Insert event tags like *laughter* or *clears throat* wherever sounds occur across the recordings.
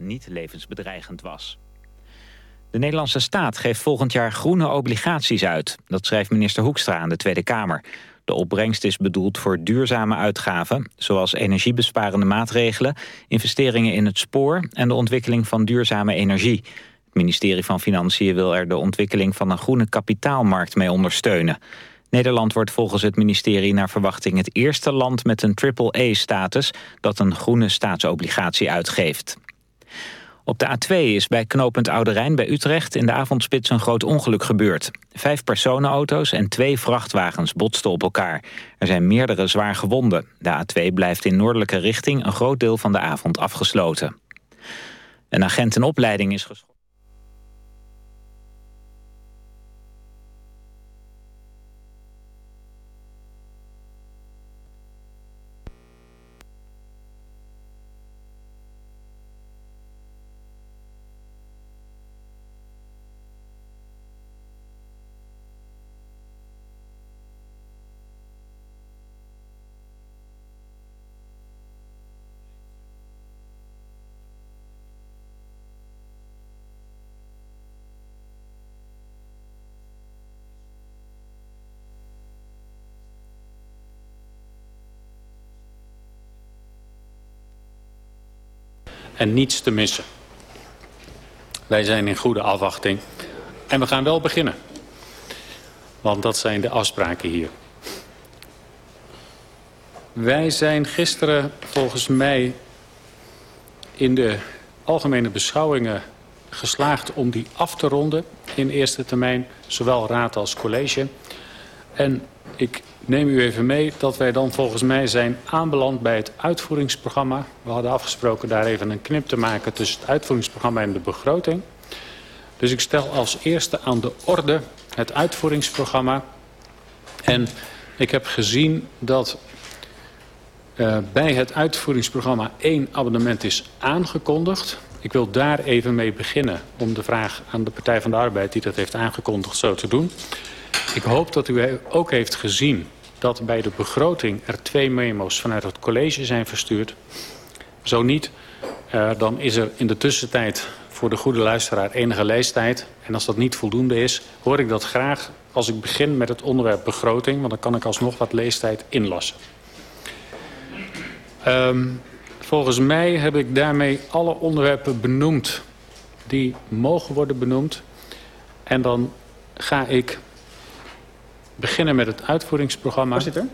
niet levensbedreigend was. De Nederlandse staat geeft volgend jaar groene obligaties uit. Dat schrijft minister Hoekstra aan de Tweede Kamer. De opbrengst is bedoeld voor duurzame uitgaven... zoals energiebesparende maatregelen, investeringen in het spoor... en de ontwikkeling van duurzame energie. Het ministerie van Financiën wil er de ontwikkeling van een groene kapitaalmarkt mee ondersteunen. Nederland wordt volgens het ministerie naar verwachting het eerste land met een triple-A-status dat een groene staatsobligatie uitgeeft. Op de A2 is bij knooppunt Oude Rijn bij Utrecht in de avondspits een groot ongeluk gebeurd. Vijf personenauto's en twee vrachtwagens botsten op elkaar. Er zijn meerdere zwaar gewonden. De A2 blijft in noordelijke richting een groot deel van de avond afgesloten. Een agent in opleiding is geschoten. En niets te missen. Wij zijn in goede afwachting en we gaan wel beginnen. Want dat zijn de afspraken hier. Wij zijn gisteren volgens mij in de algemene beschouwingen geslaagd om die af te ronden in eerste termijn, zowel raad als college. En ik neem u even mee dat wij dan volgens mij zijn aanbeland bij het uitvoeringsprogramma. We hadden afgesproken daar even een knip te maken tussen het uitvoeringsprogramma en de begroting. Dus ik stel als eerste aan de orde het uitvoeringsprogramma. En ik heb gezien dat uh, bij het uitvoeringsprogramma één abonnement is aangekondigd. Ik wil daar even mee beginnen om de vraag aan de Partij van de Arbeid die dat heeft aangekondigd zo te doen. Ik hoop dat u ook heeft gezien dat bij de begroting er twee memo's vanuit het college zijn verstuurd. Zo niet, uh, dan is er in de tussentijd voor de goede luisteraar enige leestijd. En als dat niet voldoende is, hoor ik dat graag als ik begin met het onderwerp begroting. Want dan kan ik alsnog wat leestijd inlassen. Um, volgens mij heb ik daarmee alle onderwerpen benoemd die mogen worden benoemd. En dan ga ik beginnen met het uitvoeringsprogramma. Voorzitter.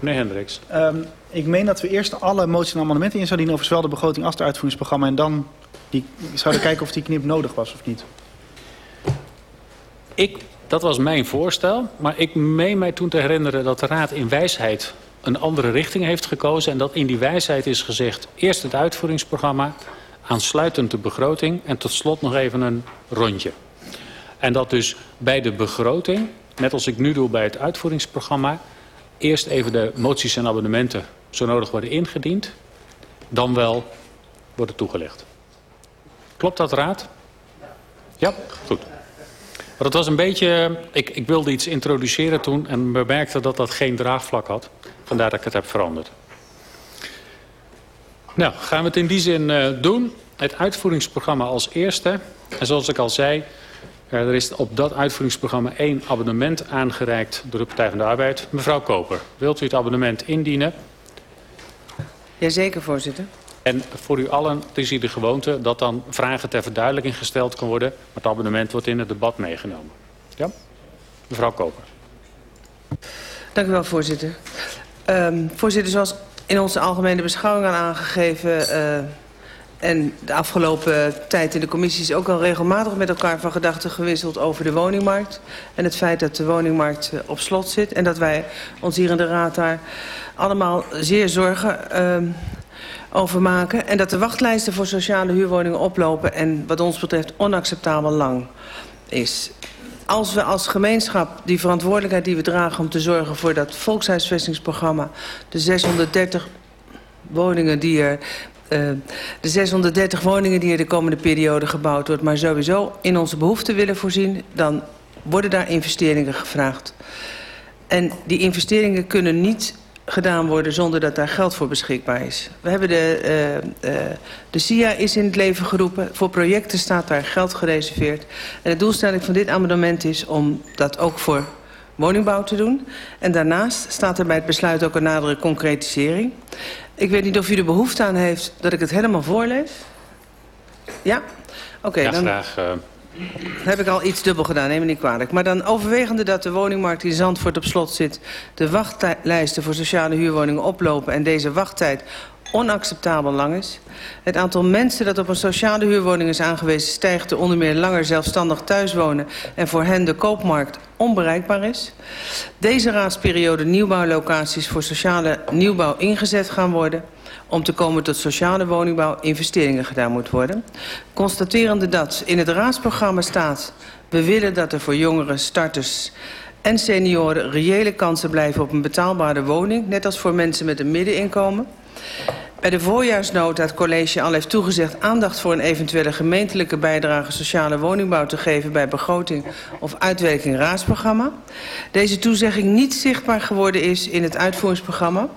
Meneer Hendricks. Um, ik meen dat we eerst alle moties en amendementen in zouden dienen... over zowel de begroting als het uitvoeringsprogramma... en dan die, zouden kijken of die knip nodig was of niet. Ik, dat was mijn voorstel, maar ik meen mij toen te herinneren... dat de Raad in wijsheid een andere richting heeft gekozen... en dat in die wijsheid is gezegd... eerst het uitvoeringsprogramma, aansluitend de begroting... en tot slot nog even een rondje. En dat dus bij de begroting net als ik nu doe bij het uitvoeringsprogramma... eerst even de moties en abonnementen zo nodig worden ingediend... dan wel worden toegelicht. Klopt dat, Raad? Ja? Goed. Maar dat was een beetje... Ik, ik wilde iets introduceren toen en bemerkte dat dat geen draagvlak had. Vandaar dat ik het heb veranderd. Nou, gaan we het in die zin uh, doen. Het uitvoeringsprogramma als eerste. En zoals ik al zei, er is op dat uitvoeringsprogramma één abonnement aangereikt door de Partij van de Arbeid. Mevrouw Koper, wilt u het abonnement indienen? Jazeker, voorzitter. En voor u allen het is hier de gewoonte dat dan vragen ter verduidelijking gesteld kan worden. Maar het abonnement wordt in het debat meegenomen. Ja? Mevrouw Koper. Dank u wel, voorzitter. Um, voorzitter, zoals in onze algemene beschouwing aan aangegeven... Uh, en de afgelopen tijd in de commissie is ook al regelmatig met elkaar van gedachten gewisseld over de woningmarkt. En het feit dat de woningmarkt uh, op slot zit. En dat wij ons hier in de raad daar allemaal zeer zorgen uh, over maken. En dat de wachtlijsten voor sociale huurwoningen oplopen en wat ons betreft onacceptabel lang is. Als we als gemeenschap die verantwoordelijkheid die we dragen om te zorgen voor dat volkshuisvestingsprogramma, de 630 woningen die er uh, de 630 woningen die er de komende periode gebouwd wordt... maar sowieso in onze behoeften willen voorzien... dan worden daar investeringen gevraagd. En die investeringen kunnen niet gedaan worden zonder dat daar geld voor beschikbaar is. We hebben de, uh, de SIA is in het leven geroepen. Voor projecten staat daar geld gereserveerd. En de doelstelling van dit amendement is om dat ook voor woningbouw te doen. En daarnaast staat er bij het besluit ook een nadere concretisering. Ik weet niet of u er behoefte aan heeft dat ik het helemaal voorlees. Ja? Oké, okay, ja, dan... graag... Uh... heb ik al iets dubbel gedaan, neem me niet kwalijk. Maar dan overwegende dat de woningmarkt in Zandvoort op slot zit... de wachtlijsten voor sociale huurwoningen oplopen... en deze wachttijd onacceptabel lang is. Het aantal mensen dat op een sociale huurwoning is aangewezen... stijgt er onder meer langer zelfstandig thuis wonen... en voor hen de koopmarkt onbereikbaar is. Deze raadsperiode nieuwbouwlocaties voor sociale nieuwbouw ingezet gaan worden om te komen tot sociale woningbouw investeringen gedaan moet worden. Constaterende dat in het raadsprogramma staat... we willen dat er voor jongeren, starters en senioren reële kansen blijven op een betaalbare woning... net als voor mensen met een middeninkomen. Bij de voorjaarsnota het college al heeft toegezegd aandacht voor een eventuele gemeentelijke bijdrage sociale woningbouw te geven bij begroting of uitwerking raadsprogramma. Deze toezegging niet zichtbaar geworden is in het uitvoeringsprogramma.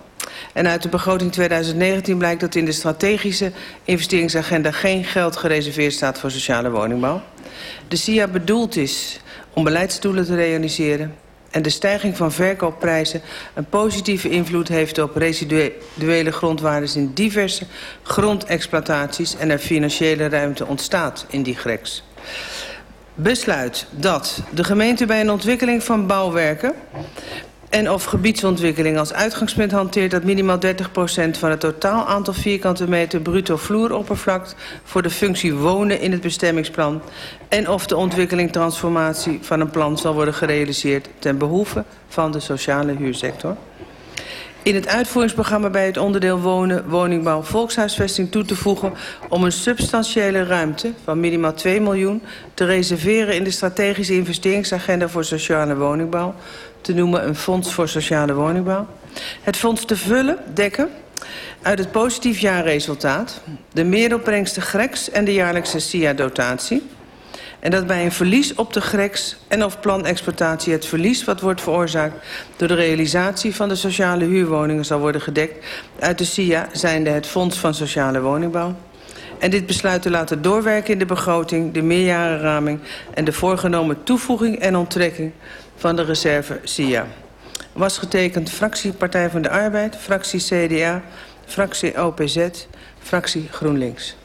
En uit de begroting 2019 blijkt dat in de strategische investeringsagenda geen geld gereserveerd staat voor sociale woningbouw. De SIA bedoeld is om beleidsdoelen te realiseren en de stijging van verkoopprijzen een positieve invloed heeft op residuele grondwaardes in diverse grondexploitaties en er financiële ruimte ontstaat in die greks. Besluit dat de gemeente bij een ontwikkeling van bouwwerken en of gebiedsontwikkeling als uitgangspunt hanteert dat minimaal 30% van het totaal aantal vierkante meter bruto vloeroppervlak voor de functie wonen in het bestemmingsplan en of de ontwikkeling transformatie van een plan zal worden gerealiseerd ten behoeve van de sociale huursector. In het uitvoeringsprogramma bij het onderdeel wonen, woningbouw, volkshuisvesting toe te voegen om een substantiële ruimte van minimaal 2 miljoen te reserveren in de strategische investeringsagenda voor sociale woningbouw te noemen een fonds voor sociale woningbouw. Het fonds te vullen, dekken, uit het positief jaarresultaat... de meeropbrengsten GREX en de jaarlijkse SIA-dotatie... en dat bij een verlies op de GREX en of planexploitatie... het verlies wat wordt veroorzaakt door de realisatie van de sociale huurwoningen... zal worden gedekt uit de SIA, zijnde het Fonds van Sociale Woningbouw... En dit besluit te laten doorwerken in de begroting, de meerjarenraming... en de voorgenomen toevoeging en onttrekking van de reserve SIA. Was getekend fractie Partij van de Arbeid, fractie CDA, fractie OPZ, fractie GroenLinks.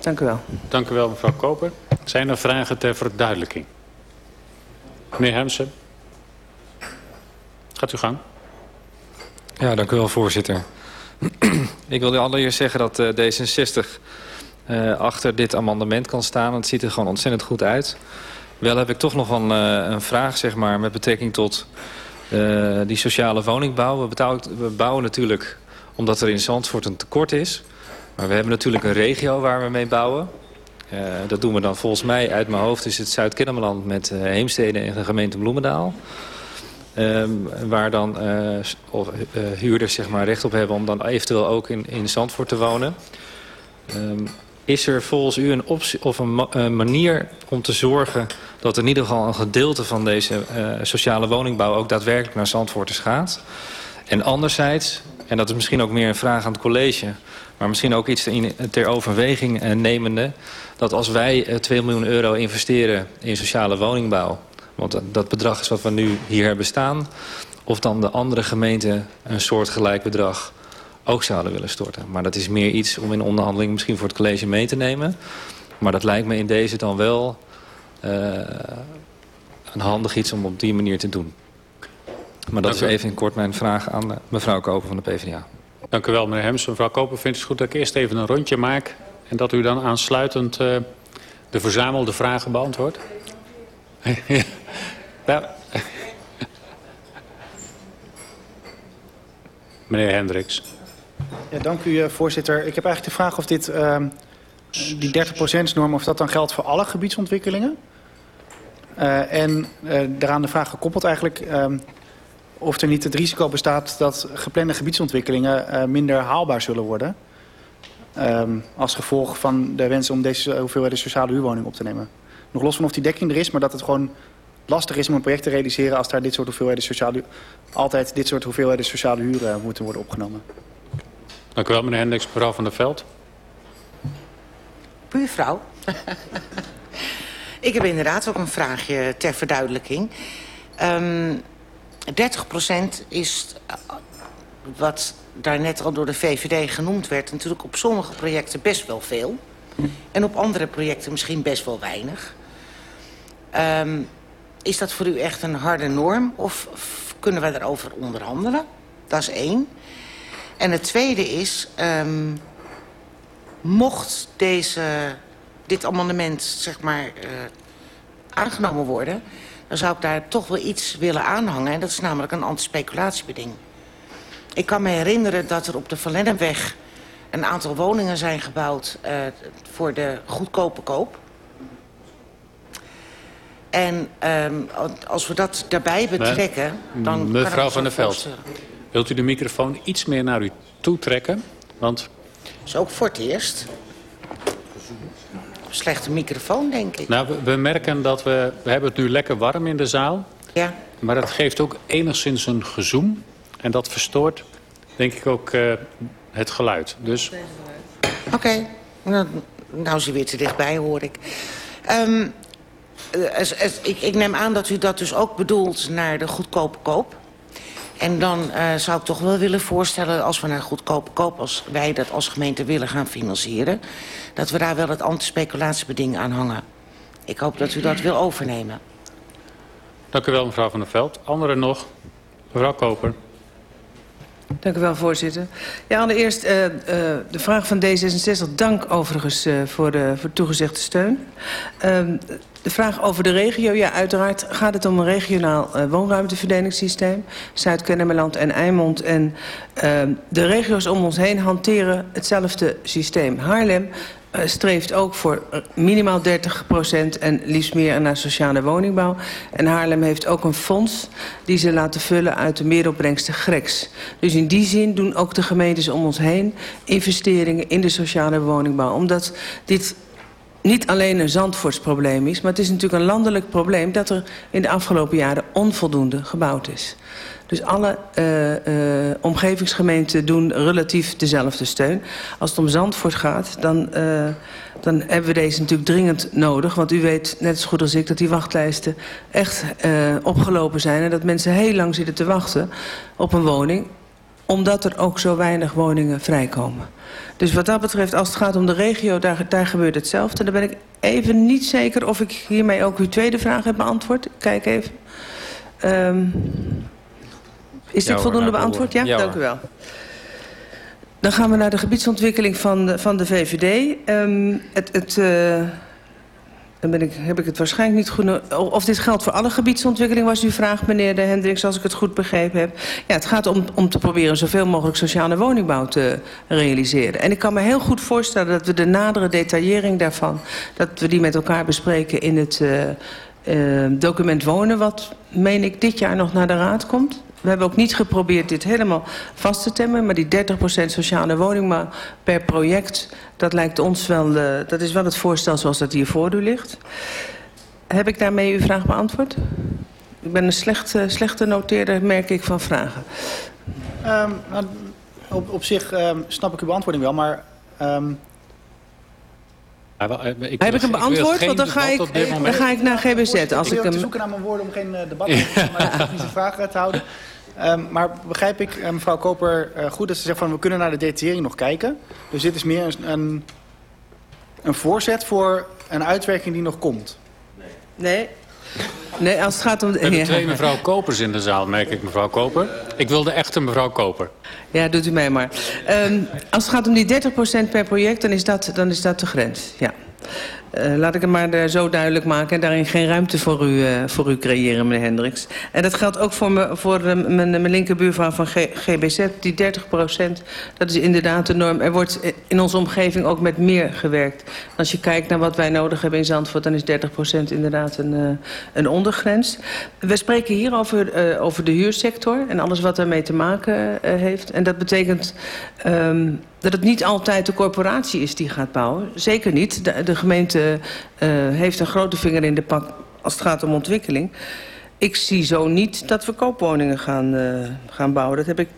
Dank u wel. Dank u wel, mevrouw Koper. Zijn er vragen ter verduidelijking? Meneer Hemsen. Gaat u gang. Ja, dank u wel, voorzitter. *clears throat* Ik wil allereerst zeggen dat uh, D66 uh, achter dit amendement kan staan. Het ziet er gewoon ontzettend goed uit. Wel heb ik toch nog een, uh, een vraag zeg maar, met betrekking tot uh, die sociale woningbouw. We, we bouwen natuurlijk omdat er in Zandvoort een tekort is. Maar we hebben natuurlijk een regio waar we mee bouwen. Uh, dat doen we dan volgens mij uit mijn hoofd is het Zuid-Kennemerland met uh, Heemstede en de gemeente Bloemendaal. Um, waar dan of, huurders zeg maar, recht op hebben om dan eventueel ook in, in Zandvoort te wonen. Um, is er volgens u een, optie, of een, manier om te zorgen dat in ieder geval een gedeelte van deze sociale woningbouw ook daadwerkelijk naar Zandvoorters gaat? En anderzijds, en dat is misschien ook meer een vraag aan het college, maar misschien ook iets ter overweging uh, nemende, dat als wij uh, 2 miljoen euro investeren in sociale woningbouw, want dat bedrag is wat we nu hier hebben staan, of dan de andere gemeenten een soortgelijk bedrag ook zouden willen storten. Maar dat is meer iets om in onderhandeling misschien voor het college mee te nemen. Maar dat lijkt me in deze dan wel uh, een handig iets om op die manier te doen. Maar dat is even in kort mijn vraag aan mevrouw Koper van de PvdA. Dank u wel, meneer Hems. Mevrouw Koper vindt het goed dat ik eerst even een rondje maak... en dat u dan aansluitend uh, de verzamelde vragen beantwoordt? *laughs* ja. Meneer Hendricks. Ja, dank u, voorzitter. Ik heb eigenlijk de vraag of dit, uh, die 30%-norm... of dat dan geldt voor alle gebiedsontwikkelingen. Uh, en daaraan de vraag gekoppeld eigenlijk... Of er niet het risico bestaat dat geplande gebiedsontwikkelingen minder haalbaar zullen worden. Um, als gevolg van de wens om deze hoeveelheid sociale huurwoning op te nemen. Nog los van of die dekking er is, maar dat het gewoon lastig is om een project te realiseren als daar dit soort hoeveelheden sociale, altijd dit soort hoeveelheden sociale huren moeten worden opgenomen. Dank u wel, meneer Hendricks. Mevrouw van der Veld. Buurvrouw. *laughs* ik heb inderdaad ook een vraagje ter verduidelijking. Um, 30% is wat daar net al door de VVD genoemd werd... natuurlijk op sommige projecten best wel veel. En op andere projecten misschien best wel weinig. Um, is dat voor u echt een harde norm of kunnen we daarover onderhandelen? Dat is één. En het tweede is, um, mocht deze, dit amendement zeg maar, uh, aangenomen worden... dan zou ik daar toch wel iets willen aanhangen. En dat is namelijk een antispeculatiebeding. Ik kan me herinneren dat er op de Van een aantal woningen zijn gebouwd uh, voor de goedkope koop. En um, als we dat daarbij betrekken... dan Mevrouw van der Veld, wilt u de microfoon iets meer naar u toe trekken? Want... Dat is ook voor het eerst. Slechte microfoon, denk ik. Nou, we, we merken dat we... We hebben het nu lekker warm in de zaal. Ja. Maar het geeft ook enigszins een gezoem. En dat verstoort, denk ik, ook uh, het geluid. Dus... Oké. Okay. Nou, nou is hij weer te dichtbij, hoor ik. Um, ik, ik neem aan dat u dat dus ook bedoelt naar de goedkope koop. En dan uh, zou ik toch wel willen voorstellen, als we naar goedkope koop... als wij dat als gemeente willen gaan financieren... dat we daar wel het antispeculatiebeding aan hangen. Ik hoop dat u dat wil overnemen. Dank u wel, mevrouw Van der Veld. Anderen nog? Mevrouw Koper. Dank u wel, voorzitter. Ja, allereerst uh, uh, de vraag van D66. Dank overigens uh, voor, de, voor toegezegde steun. Uh, de vraag over de regio. Ja, uiteraard gaat het om een regionaal woonruimteverdelingssysteem. Zuid-Kennemerland en Eimond. En uh, de regio's om ons heen hanteren hetzelfde systeem. Haarlem uh, streeft ook voor minimaal 30 procent en liefst meer naar sociale woningbouw. En Haarlem heeft ook een fonds die ze laten vullen uit de meeropbrengsten GREX. Dus in die zin doen ook de gemeentes om ons heen investeringen in de sociale woningbouw. Omdat dit niet alleen een Zandvoortsprobleem is... maar het is natuurlijk een landelijk probleem... dat er in de afgelopen jaren onvoldoende gebouwd is. Dus alle uh, uh, omgevingsgemeenten doen relatief dezelfde steun. Als het om Zandvoort gaat, dan, uh, dan hebben we deze natuurlijk dringend nodig. Want u weet net zo goed als ik dat die wachtlijsten echt opgelopen zijn... en dat mensen heel lang zitten te wachten op een woning... omdat er ook zo weinig woningen vrijkomen. Dus wat dat betreft, als het gaat om de regio, daar, daar gebeurt hetzelfde. Dan ben ik even niet zeker of ik hiermee ook uw tweede vraag heb beantwoord. Kijk even. Um, is dit ja, voldoende beantwoord? Ja, ja dank u wel. Dan gaan we naar de gebiedsontwikkeling van de, van de VVD. Um, het... het uh, dan ben ik, heb ik het waarschijnlijk niet goed... Of dit geldt voor alle gebiedsontwikkeling, was uw vraag, meneer de Hendricks, als ik het goed begrepen heb. Ja, het gaat om, om te proberen zoveel mogelijk sociale woningbouw te realiseren. En ik kan me heel goed voorstellen dat we de nadere detaillering daarvan... dat we die met elkaar bespreken in het uh, uh, document wonen... wat, meen ik, dit jaar nog naar de raad komt. We hebben ook niet geprobeerd dit helemaal vast te temmen... maar die 30% sociale woningbouw per project... dat lijkt ons wel, uh, dat is wel het voorstel zoals dat hier voor u ligt. Heb ik daarmee uw vraag beantwoord? Ik ben een slechte, slechte noteerder, merk ik, van vragen. Um, nou, op, op zich um, snap ik uw beantwoording wel, maar... ik, Heb ik hem beantwoord? Want dan ga, ik, dan ga ik naar GBZ. Als ik, ik hem... te zoeken naar mijn woorden om geen uh, debat *laughs* maar niet vragen te houden. Um, maar begrijp ik, uh, mevrouw Koper, uh, goed dat ze zegt van we kunnen naar de detaillering nog kijken. Dus dit is meer een, een, een voorzet voor een uitwerking die nog komt. Nee. Nee, als het gaat om... We hebben twee mevrouw Kopers in de zaal, merk ik, mevrouw Koper. Ik wil de echte mevrouw Koper. Ja, doet u mij maar. Um, als het gaat om die 30% per project, dan is dat, dan is dat de grens, ja. Uh, laat ik het maar uh, zo duidelijk maken en daarin geen ruimte voor u, uh, voor u creëren, meneer Hendricks. En dat geldt ook voor, me, voor mijn, mijn linkerbuurvrouw van GBZ, die 30 procent. Dat is inderdaad de norm. Er wordt in onze omgeving ook met meer gewerkt. Als je kijkt naar wat wij nodig hebben in Zandvoort, dan is 30 procent inderdaad een, een ondergrens. We spreken hier over, over de huursector en alles wat daarmee te maken heeft. En dat betekent um, dat het niet altijd de corporatie is die gaat bouwen. Zeker niet. De, de gemeente heeft een grote vinger in de, pak, als het gaat om ontwikkeling. Ik zie zo niet dat we koopwoningen gaan, uh, gaan bouwen. Dat heb ik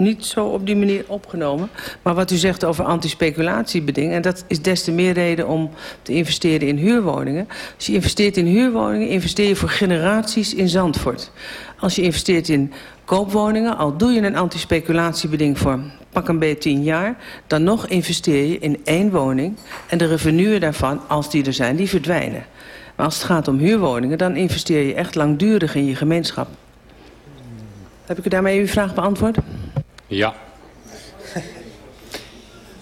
niet zo op die manier opgenomen. Maar wat u zegt over antispeculatiebeding... en dat is des te meer reden om te investeren in huurwoningen. Als je investeert in huurwoningen, investeer je voor generaties in Zandvoort. Als je investeert in koopwoningen, al doe je een antispeculatiebeding voor pak een beetje tien jaar... dan nog investeer je in één woning en de revenuen daarvan, als die er zijn, die verdwijnen. Maar als het gaat om huurwoningen, dan investeer je echt langdurig in je gemeenschap. Heb ik u daarmee uw vraag beantwoord? Ja.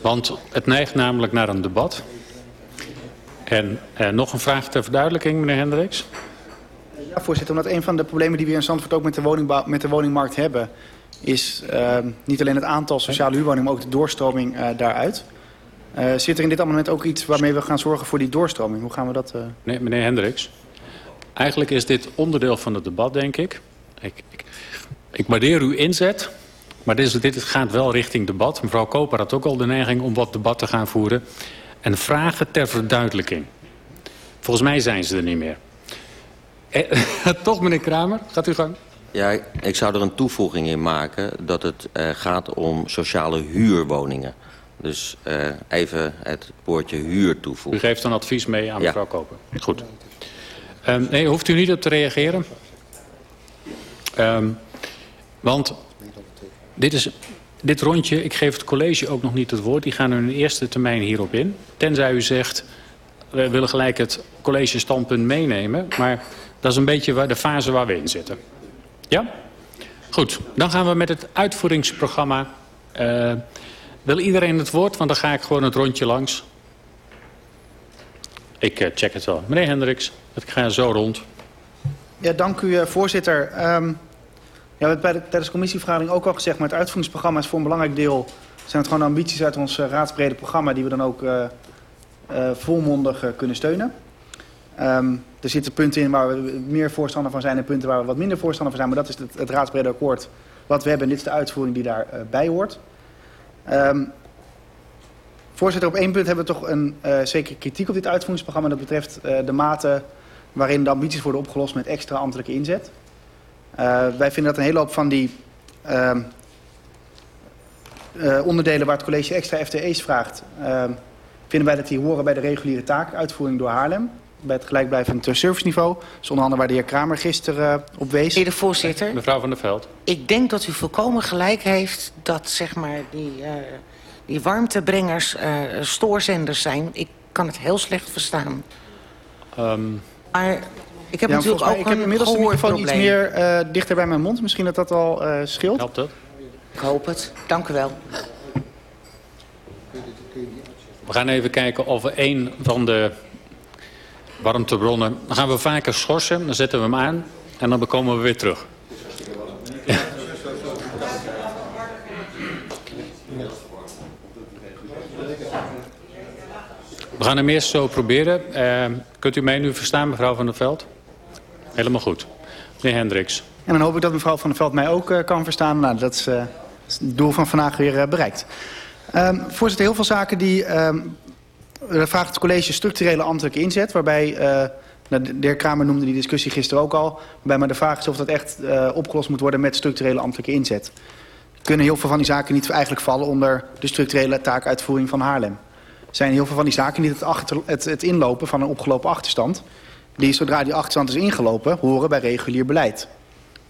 Want het neigt namelijk naar een debat. En eh, nog een vraag ter verduidelijking, meneer Hendricks. Ja, voorzitter. Omdat een van de problemen die we in Zandvoort ook met de, woningbouw, met de woningmarkt hebben... is uh, niet alleen het aantal sociale huurwoningen, maar ook de doorstroming uh, daaruit. Uh, zit er in dit amendement ook iets waarmee we gaan zorgen voor die doorstroming? Hoe gaan we dat... Nee, meneer Hendricks. Eigenlijk is dit onderdeel van het debat, denk ik. Ik, ik, ik waardeer uw inzet, maar dit, dit gaat wel richting debat. Mevrouw Koper had ook al de neiging om wat debat te gaan voeren. En vragen ter verduidelijking. Volgens mij zijn ze er niet meer. Eh, *laughs* toch, meneer Kramer? Gaat u gang. Ja, ik zou er een toevoeging in maken dat het uh, gaat om sociale huurwoningen. Dus uh, even het woordje huur toevoegen. U geeft een advies mee aan mevrouw ja. Koper. Goed. Um, nee, hoeft u niet op te reageren. Um, want dit, is, dit rondje, ik geef het college ook nog niet het woord. Die gaan hun eerste termijn hierop in. Tenzij u zegt, we willen gelijk het college standpunt meenemen. Maar dat is een beetje de fase waar we in zitten. Ja? Goed, dan gaan we met het uitvoeringsprogramma. Uh, wil iedereen het woord? Want dan ga ik gewoon het rondje langs. Ik uh, check het wel. Meneer Hendricks, ik ga zo rond. Ja, dank u uh, voorzitter. Um, ja, we hebben bij de, tijdens de commissievergadering ook al gezegd... maar het uitvoeringsprogramma is voor een belangrijk deel... zijn het gewoon ambities uit ons raadsbrede programma... die we dan ook volmondig kunnen steunen. Um, er zitten punten in waar we meer voorstander van zijn... en punten waar we wat minder voorstander van zijn. Maar dat is het, raadsbrede akkoord wat we hebben. En dit is de uitvoering die daarbij hoort. Um, voorzitter, op één punt hebben we toch een zekere kritiek op dit uitvoeringsprogramma. Dat betreft de mate waarin de ambities worden opgelost met extra ambtelijke inzet. Wij vinden dat een hele hoop van die uh, onderdelen waar het college extra FTE's vraagt... vinden wij dat die horen bij de reguliere taakuitvoering door Haarlem. Bij het gelijkblijvend serviceniveau. Dat is onder andere waar de heer Kramer gisteren op wees. Meneer de voorzitter. Mevrouw van der Veld. Ik denk dat u volkomen gelijk heeft dat zeg maar, die, die warmtebrengers stoorzenders zijn. Ik kan het heel slecht verstaan. Um... Maar ik heb ja, natuurlijk ook ik heb inmiddels de microfoon iets meer uh, dichter bij mijn mond. Misschien dat dat al uh, scheelt. Helpt dat? Ik hoop het. Dank u wel. We gaan even kijken of we een van de warmtebronnen... Dan gaan we vaker schorsen, dan zetten we hem aan en dan komen we weer terug. We gaan hem eerst zo proberen. Uh, kunt u mij nu verstaan, mevrouw Van der Veld? Helemaal goed. Meneer Hendricks. En dan hoop ik dat mevrouw Van der Veld mij ook uh, kan verstaan. Nou, dat is het doel van vandaag weer bereikt. Um, voorzitter, heel veel zaken die... Um, vraagt het college structurele ambtelijke inzet... waarbij... Nou, de heer Kramer noemde die discussie gisteren ook al. Waarbij maar de vraag is of dat echt opgelost moet worden met structurele ambtelijke inzet. Kunnen heel veel van die zaken niet eigenlijk vallen onder de structurele taakuitvoering van Haarlem. Zijn heel veel van die zaken niet het, het, het inlopen van een opgelopen achterstand die zodra die achterstand is ingelopen, horen bij regulier beleid.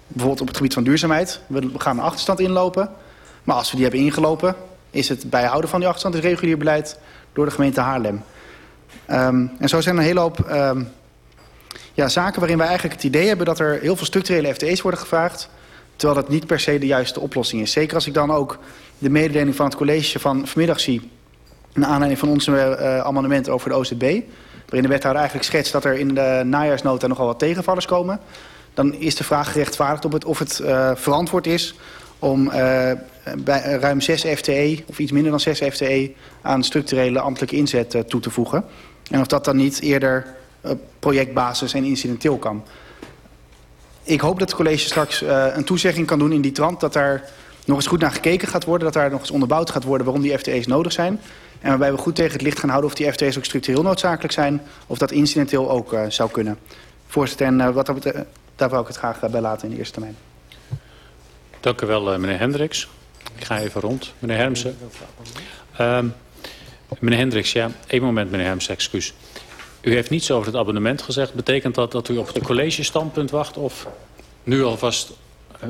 Bijvoorbeeld op het gebied van duurzaamheid. We gaan een achterstand inlopen. Maar als we die hebben ingelopen, is het bijhouden van die achterstand is regulier beleid door de gemeente Haarlem. Um, en zo zijn er een hele hoop um, ja, zaken waarin wij eigenlijk het idee hebben dat er heel veel structurele FTE's worden gevraagd. Terwijl dat niet per se de juiste oplossing is. Zeker als ik dan ook de mededeling van het college van vanmiddag zie. Naar aanleiding van onze uh, amendement over de OZB waarin de wethouder eigenlijk schetst dat er in de najaarsnota nogal wat tegenvallers komen. Dan is de vraag gerechtvaardigd op het, of het uh, verantwoord is om uh, bij ruim 6 FTE of iets minder dan 6 FTE aan structurele ambtelijke inzet uh, toe te voegen. En of dat dan niet eerder projectbasis en incidenteel kan. Ik hoop dat het college straks een toezegging kan doen in die trant dat daar nog eens goed naar gekeken gaat worden. Dat daar nog eens onderbouwd gaat worden waarom die FTE's nodig zijn. En waarbij we goed tegen het licht gaan houden of die FTE's ook structureel noodzakelijk zijn. Of dat incidenteel ook zou kunnen. Voorzitter, en wat daar wil ik het graag bij laten in de eerste termijn. Dank u wel, meneer Hendricks. Ik ga even rond. Meneer Hermsen. Uh, meneer Hendricks, ja. één moment, meneer Hermsen, excuus. U heeft niets over het abonnement gezegd. Betekent dat dat u op het collegestandpunt wacht of nu alvast...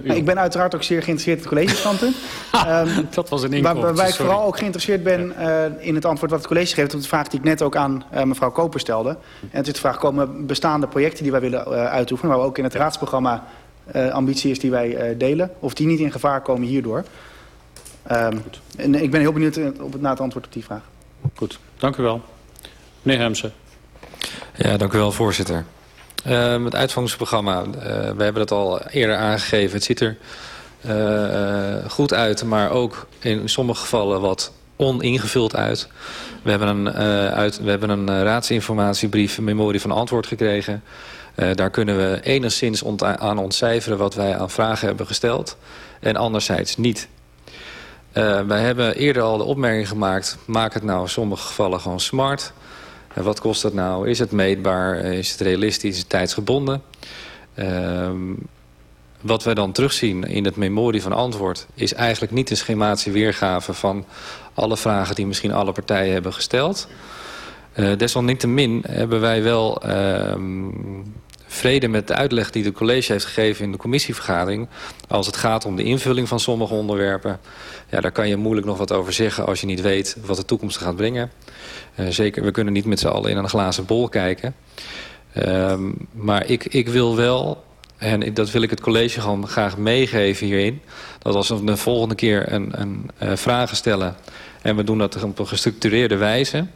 Uh, ik ben uiteraard ook zeer geïnteresseerd in het collegestandpunt. *laughs* um, dat was een inkoop. Waarbij ik vooral ook geïnteresseerd ben uh, in het antwoord wat het college geeft... op de vraag die ik net ook aan uh, mevrouw Koper stelde. En het is de vraag, komen bestaande projecten die wij willen uitoefenen... waar we ook in het raadsprogramma ambitie is die wij delen... of die niet in gevaar komen hierdoor... Um, en ik ben heel benieuwd op het, na het antwoord op die vraag. Goed, dank u wel. Meneer Hemsen. Ja, dank u wel, voorzitter. Uh, het uitvoeringsprogramma, uh, we hebben dat al eerder aangegeven. Het ziet er uh, goed uit, maar ook in sommige gevallen wat oningevuld uit. We hebben een, uit, we hebben een raadsinformatiebrief, een memorie van antwoord gekregen. daar kunnen we enigszins aan ontcijferen wat wij aan vragen hebben gesteld. En anderzijds niet. Uh, wij hebben eerder al de opmerking gemaakt... maak het nou in sommige gevallen gewoon smart. Wat kost dat nou? Is het meetbaar? Is het realistisch? Is het tijdsgebonden? Uh, wat wij dan terugzien in het memorie van antwoord... is eigenlijk niet een schematische weergave van alle vragen... die misschien alle partijen hebben gesteld. Uh, desalniettemin hebben wij wel ehm, vrede met de uitleg die de college heeft gegeven in de commissievergadering... als het gaat om de invulling van sommige onderwerpen... Ja, daar kan je moeilijk nog wat over zeggen als je niet weet wat de toekomst gaat brengen. Uh, zeker, we kunnen niet met z'n allen in een glazen bol kijken. Um, maar ik, ik wil wel, en dat wil ik het college gewoon graag meegeven hierin... dat als we de volgende keer een, een uh, vragen stellen... en we doen dat op een gestructureerde wijze...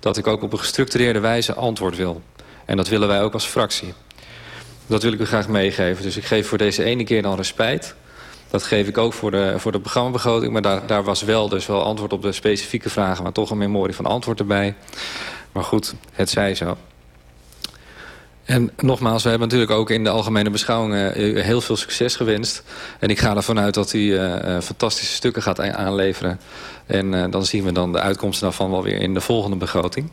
dat ik ook op een gestructureerde wijze antwoord wil. En dat willen wij ook als fractie. Dat wil ik u graag meegeven. Dus ik geef voor deze ene keer dan respijt. Dat geef ik ook voor de, voor de programmabegroting. Maar daar, daar was wel dus wel antwoord op de specifieke vragen... maar toch een memorie van antwoord erbij. Maar goed, het zij zo. En nogmaals, we hebben natuurlijk ook in de algemene beschouwingen heel veel succes gewenst. En ik ga ervan uit dat hij uh, fantastische stukken gaat aanleveren. En dan zien we dan de uitkomsten daarvan wel weer in de volgende begroting.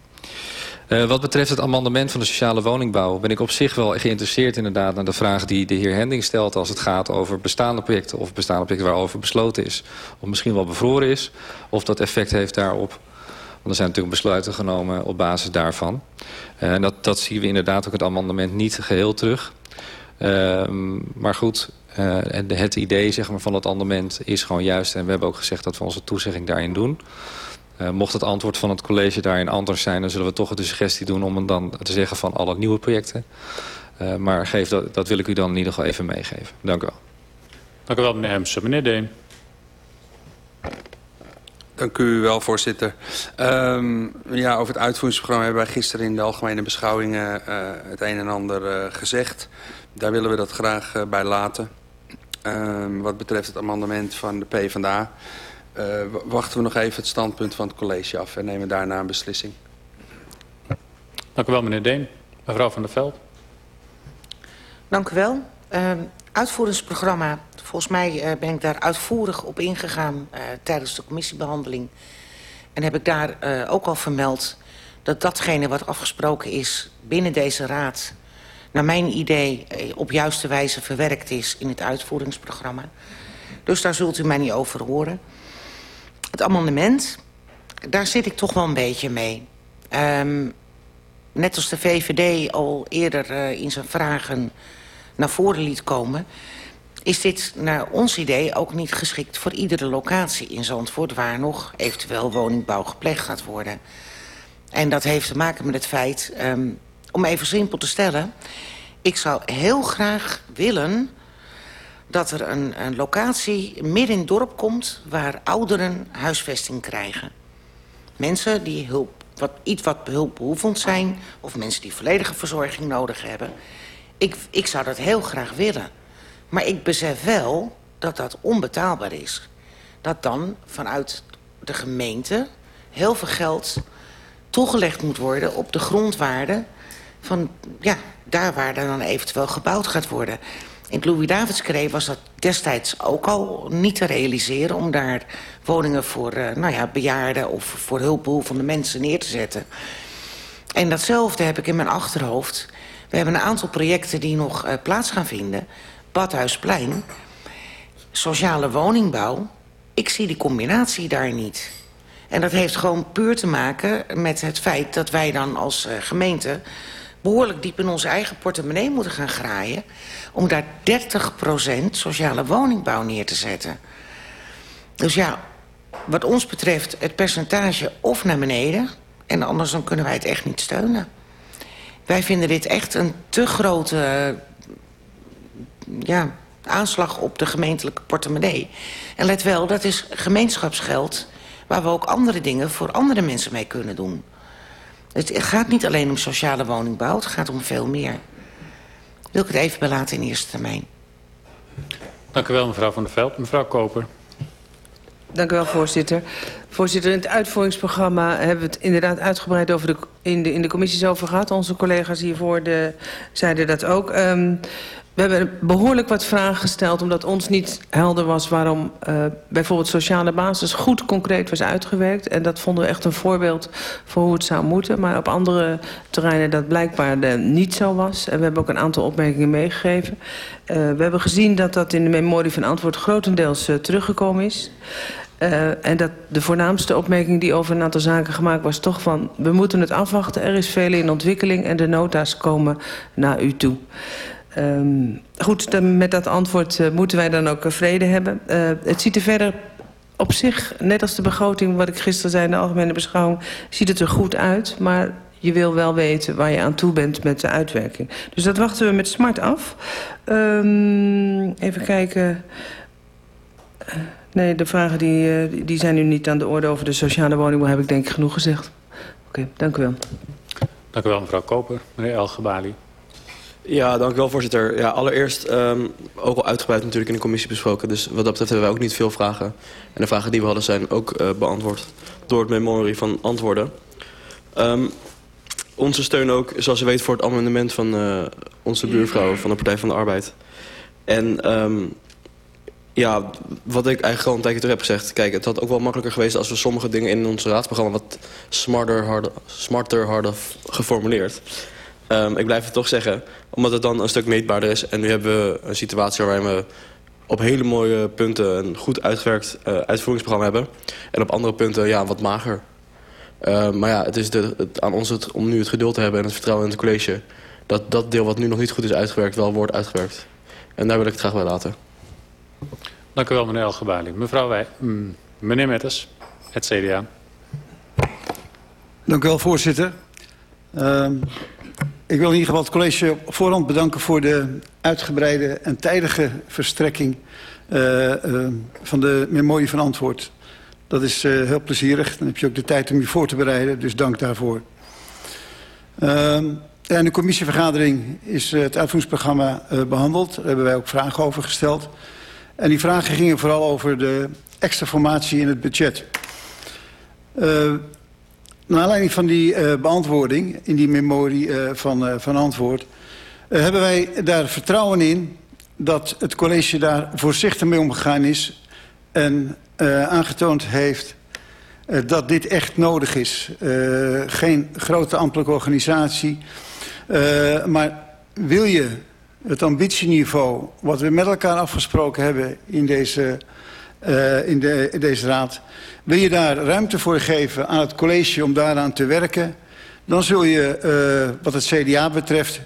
Uh, wat betreft het amendement van de sociale woningbouw... ben ik op zich wel geïnteresseerd inderdaad naar de vraag die de heer Hending stelt... als het gaat over bestaande projecten of bestaande projecten waarover besloten is... of misschien wel bevroren is, of dat effect heeft daarop. Want er zijn natuurlijk besluiten genomen op basis daarvan. Uh, en dat, dat zien we inderdaad ook het amendement niet geheel terug. Uh, maar goed, uh, het idee zeg maar, van het amendement is gewoon juist... en we hebben ook gezegd dat we onze toezegging daarin doen... Uh, mocht het antwoord van het college daarin anders zijn... dan zullen we toch de suggestie doen om het dan te zeggen van alle nieuwe projecten. Uh, maar geef dat, dat wil ik u dan in ieder geval even meegeven. Dank u wel. Dank u wel, meneer Hemsen. Meneer Deen. Dank u wel, voorzitter. Um, ja, over het uitvoeringsprogramma hebben wij gisteren in de algemene beschouwingen uh, het een en ander uh, gezegd. Daar willen we dat graag uh, bij laten. Um, wat betreft het amendement van de PvdA... Uh, wachten we nog even het standpunt van het college af en nemen daarna een beslissing. Dank u wel, meneer Deen. Mevrouw van der Veld. Dank u wel. Uh, uitvoeringsprogramma. Volgens mij uh, ben ik daar uitvoerig op ingegaan uh, tijdens de commissiebehandeling. En heb ik daar uh, ook al vermeld dat datgene wat afgesproken is binnen deze raad... naar mijn idee op juiste wijze verwerkt is in het uitvoeringsprogramma. Dus daar zult u mij niet over horen. Het amendement, daar zit ik toch wel een beetje mee. Um, net als de VVD al eerder uh, in zijn vragen naar voren liet komen... is dit naar ons idee ook niet geschikt voor iedere locatie in Zandvoort... waar nog eventueel woningbouw gepleegd gaat worden. En dat heeft te maken met het feit, um, om even simpel te stellen... ik zou heel graag willen dat er een, een locatie midden in het dorp komt... waar ouderen huisvesting krijgen. Mensen die hulp, wat, iets wat hulpbehoevend zijn... of mensen die volledige verzorging nodig hebben. Ik, ik zou dat heel graag willen. Maar ik besef wel dat dat onbetaalbaar is. Dat dan vanuit de gemeente heel veel geld toegelegd moet worden... op de grondwaarde van ja, daar waar dan eventueel gebouwd gaat worden... In het Louis-Davids was dat destijds ook al niet te realiseren... om daar woningen voor uh, nou ja, bejaarden of voor hulpbehoevende mensen neer te zetten. En datzelfde heb ik in mijn achterhoofd We hebben een aantal projecten die nog uh, plaats gaan vinden. Badhuisplein, sociale woningbouw. Ik zie die combinatie daar niet. En dat heeft gewoon puur te maken met het feit dat wij dan als uh, gemeente behoorlijk diep in onze eigen portemonnee moeten gaan graaien... om daar 30% sociale woningbouw neer te zetten. Dus ja, wat ons betreft het percentage of naar beneden... en anders dan kunnen wij het echt niet steunen. Wij vinden dit echt een te grote ja, aanslag op de gemeentelijke portemonnee. En let wel, dat is gemeenschapsgeld... waar we ook andere dingen voor andere mensen mee kunnen doen. Het gaat niet alleen om sociale woningbouw, het gaat om veel meer. Wil ik het even belaten in eerste termijn. Dank u wel, mevrouw Van der Veld. Mevrouw Koper. Dank u wel, voorzitter. Voorzitter, in het uitvoeringsprogramma hebben we het inderdaad uitgebreid over de, in, de, in de commissies over gehad. Onze collega's hiervoor de, zeiden dat ook. Um, we hebben behoorlijk wat vragen gesteld omdat ons niet helder was waarom uh, bijvoorbeeld sociale basis goed concreet was uitgewerkt. En dat vonden we echt een voorbeeld voor hoe het zou moeten. Maar op andere terreinen dat blijkbaar uh, niet zo was. En we hebben ook een aantal opmerkingen meegegeven. Uh, we hebben gezien dat dat in de memorie van antwoord grotendeels teruggekomen is. Uh, en dat de voornaamste opmerking die over een aantal zaken gemaakt was... toch van, we moeten het afwachten, er is veel in ontwikkeling... en de nota's komen naar u toe. Um, goed, met dat antwoord uh, moeten wij dan ook vrede hebben. Uh, het ziet er verder op zich, net als de begroting... wat ik gisteren zei in de algemene beschouwing... ziet het er goed uit, maar je wil wel weten waar je aan toe bent met de uitwerking. Dus dat wachten we met smart af. Um, even kijken... nee, de vragen die, die zijn nu niet aan de orde over de sociale woningbouw... heb ik denk ik genoeg gezegd. Oké, okay, dank u wel. Dank u wel, mevrouw Koper. Meneer Elgebali. Ja, dank u wel, voorzitter. Ja, allereerst um, ook al uitgebreid natuurlijk in de commissie besproken. Dus wat dat betreft hebben wij ook niet veel vragen. En de vragen die we hadden zijn ook uh, beantwoord door het memorie van antwoorden. Um, onze steun ook, zoals u weet, voor het amendement van uh, onze buurvrouw van de Partij van de Arbeid. En um, ja, wat ik eigenlijk al een tijdje terug heb gezegd... kijk, het had ook wel makkelijker geweest als we sommige dingen in ons raadsprogramma... wat smarter, harder, smarter hadden geformuleerd. Um, ik blijf het toch zeggen, omdat het dan een stuk meetbaarder is. En nu hebben we een situatie waarin we op hele mooie punten een goed uitgewerkt uh, uitvoeringsprogramma hebben. En op andere punten ja, wat mager. Uh, maar ja, het is de, het, aan ons om nu het geduld te hebben en het vertrouwen in het college... dat dat deel wat nu nog niet goed is uitgewerkt, wel wordt uitgewerkt. En daar wil ik het graag bij laten. Dank u wel, meneer Elgebali. Mevrouw Wij, mm, meneer Metters, het CDA. Dank u wel, voorzitter. Uh, ik wil in ieder geval het college op voorhand bedanken voor de uitgebreide en tijdige verstrekking uh, uh, van de memorie van antwoord. Dat is uh, heel plezierig. Dan heb je ook de tijd om je voor te bereiden, dus dank daarvoor. Uh, in de commissievergadering is het uitvoeringsprogramma behandeld. Daar hebben wij ook vragen over gesteld. En die vragen gingen vooral over de extra formatie in het budget. Uh, Naar aanleiding van die uh, beantwoording in die memorie uh, van, van antwoord... hebben wij daar vertrouwen in dat het college daar voorzichtig mee omgegaan is... en aangetoond heeft dat dit echt nodig is. geen grote ambtelijke organisatie. maar wil je het ambitieniveau wat we met elkaar afgesproken hebben in deze, in de, in deze raad Wil je daar ruimte voor geven aan het college om daaraan te werken... dan zul je, uh, wat het CDA betreft,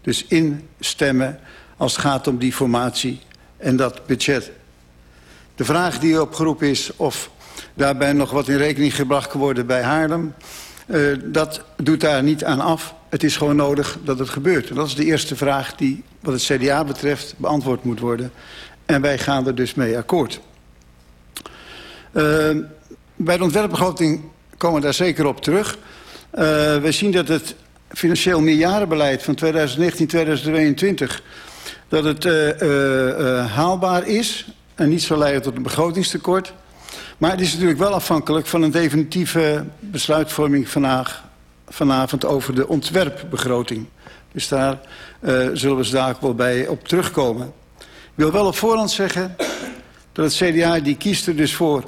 dus instemmen... als het gaat om die formatie en dat budget. De vraag die opgeroepen is of daarbij nog wat in rekening gebracht kan worden bij Haarlem... Uh, dat doet daar niet aan af. Het is gewoon nodig dat het gebeurt. En dat is de eerste vraag die, wat het CDA betreft, beantwoord moet worden. En wij gaan er dus mee akkoord. Uh, Bij de ontwerpbegroting komen we daar zeker op terug. Uh, we zien dat het financieel meerjarenbeleid van 2019-2022... dat het uh, uh, haalbaar is en niet zal leiden tot een begrotingstekort. Maar het is natuurlijk wel afhankelijk van een definitieve besluitvorming vandaag, vanavond over de ontwerpbegroting. Dus daar uh, zullen we daar wel bij op terugkomen. Ik wil wel op voorhand zeggen dat het CDA die kiest er dus voor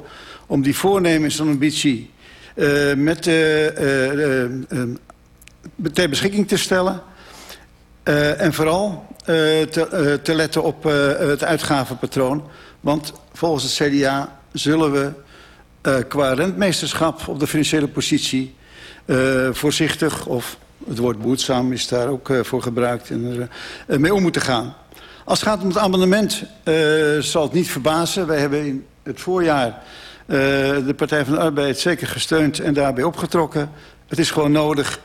om die voornemens en ambitie uh, met, uh, ter beschikking te stellen. En vooral te, letten op het uitgavenpatroon. Want volgens het CDA zullen we qua rentmeesterschap op de financiële positie... voorzichtig, of het woord behoedzaam is daar ook voor gebruikt... en er mee om moeten gaan. Als het gaat om het amendement zal het niet verbazen. Wij hebben in het voorjaar de Partij van de Arbeid zeker gesteund en daarbij opgetrokken. Het is gewoon nodig.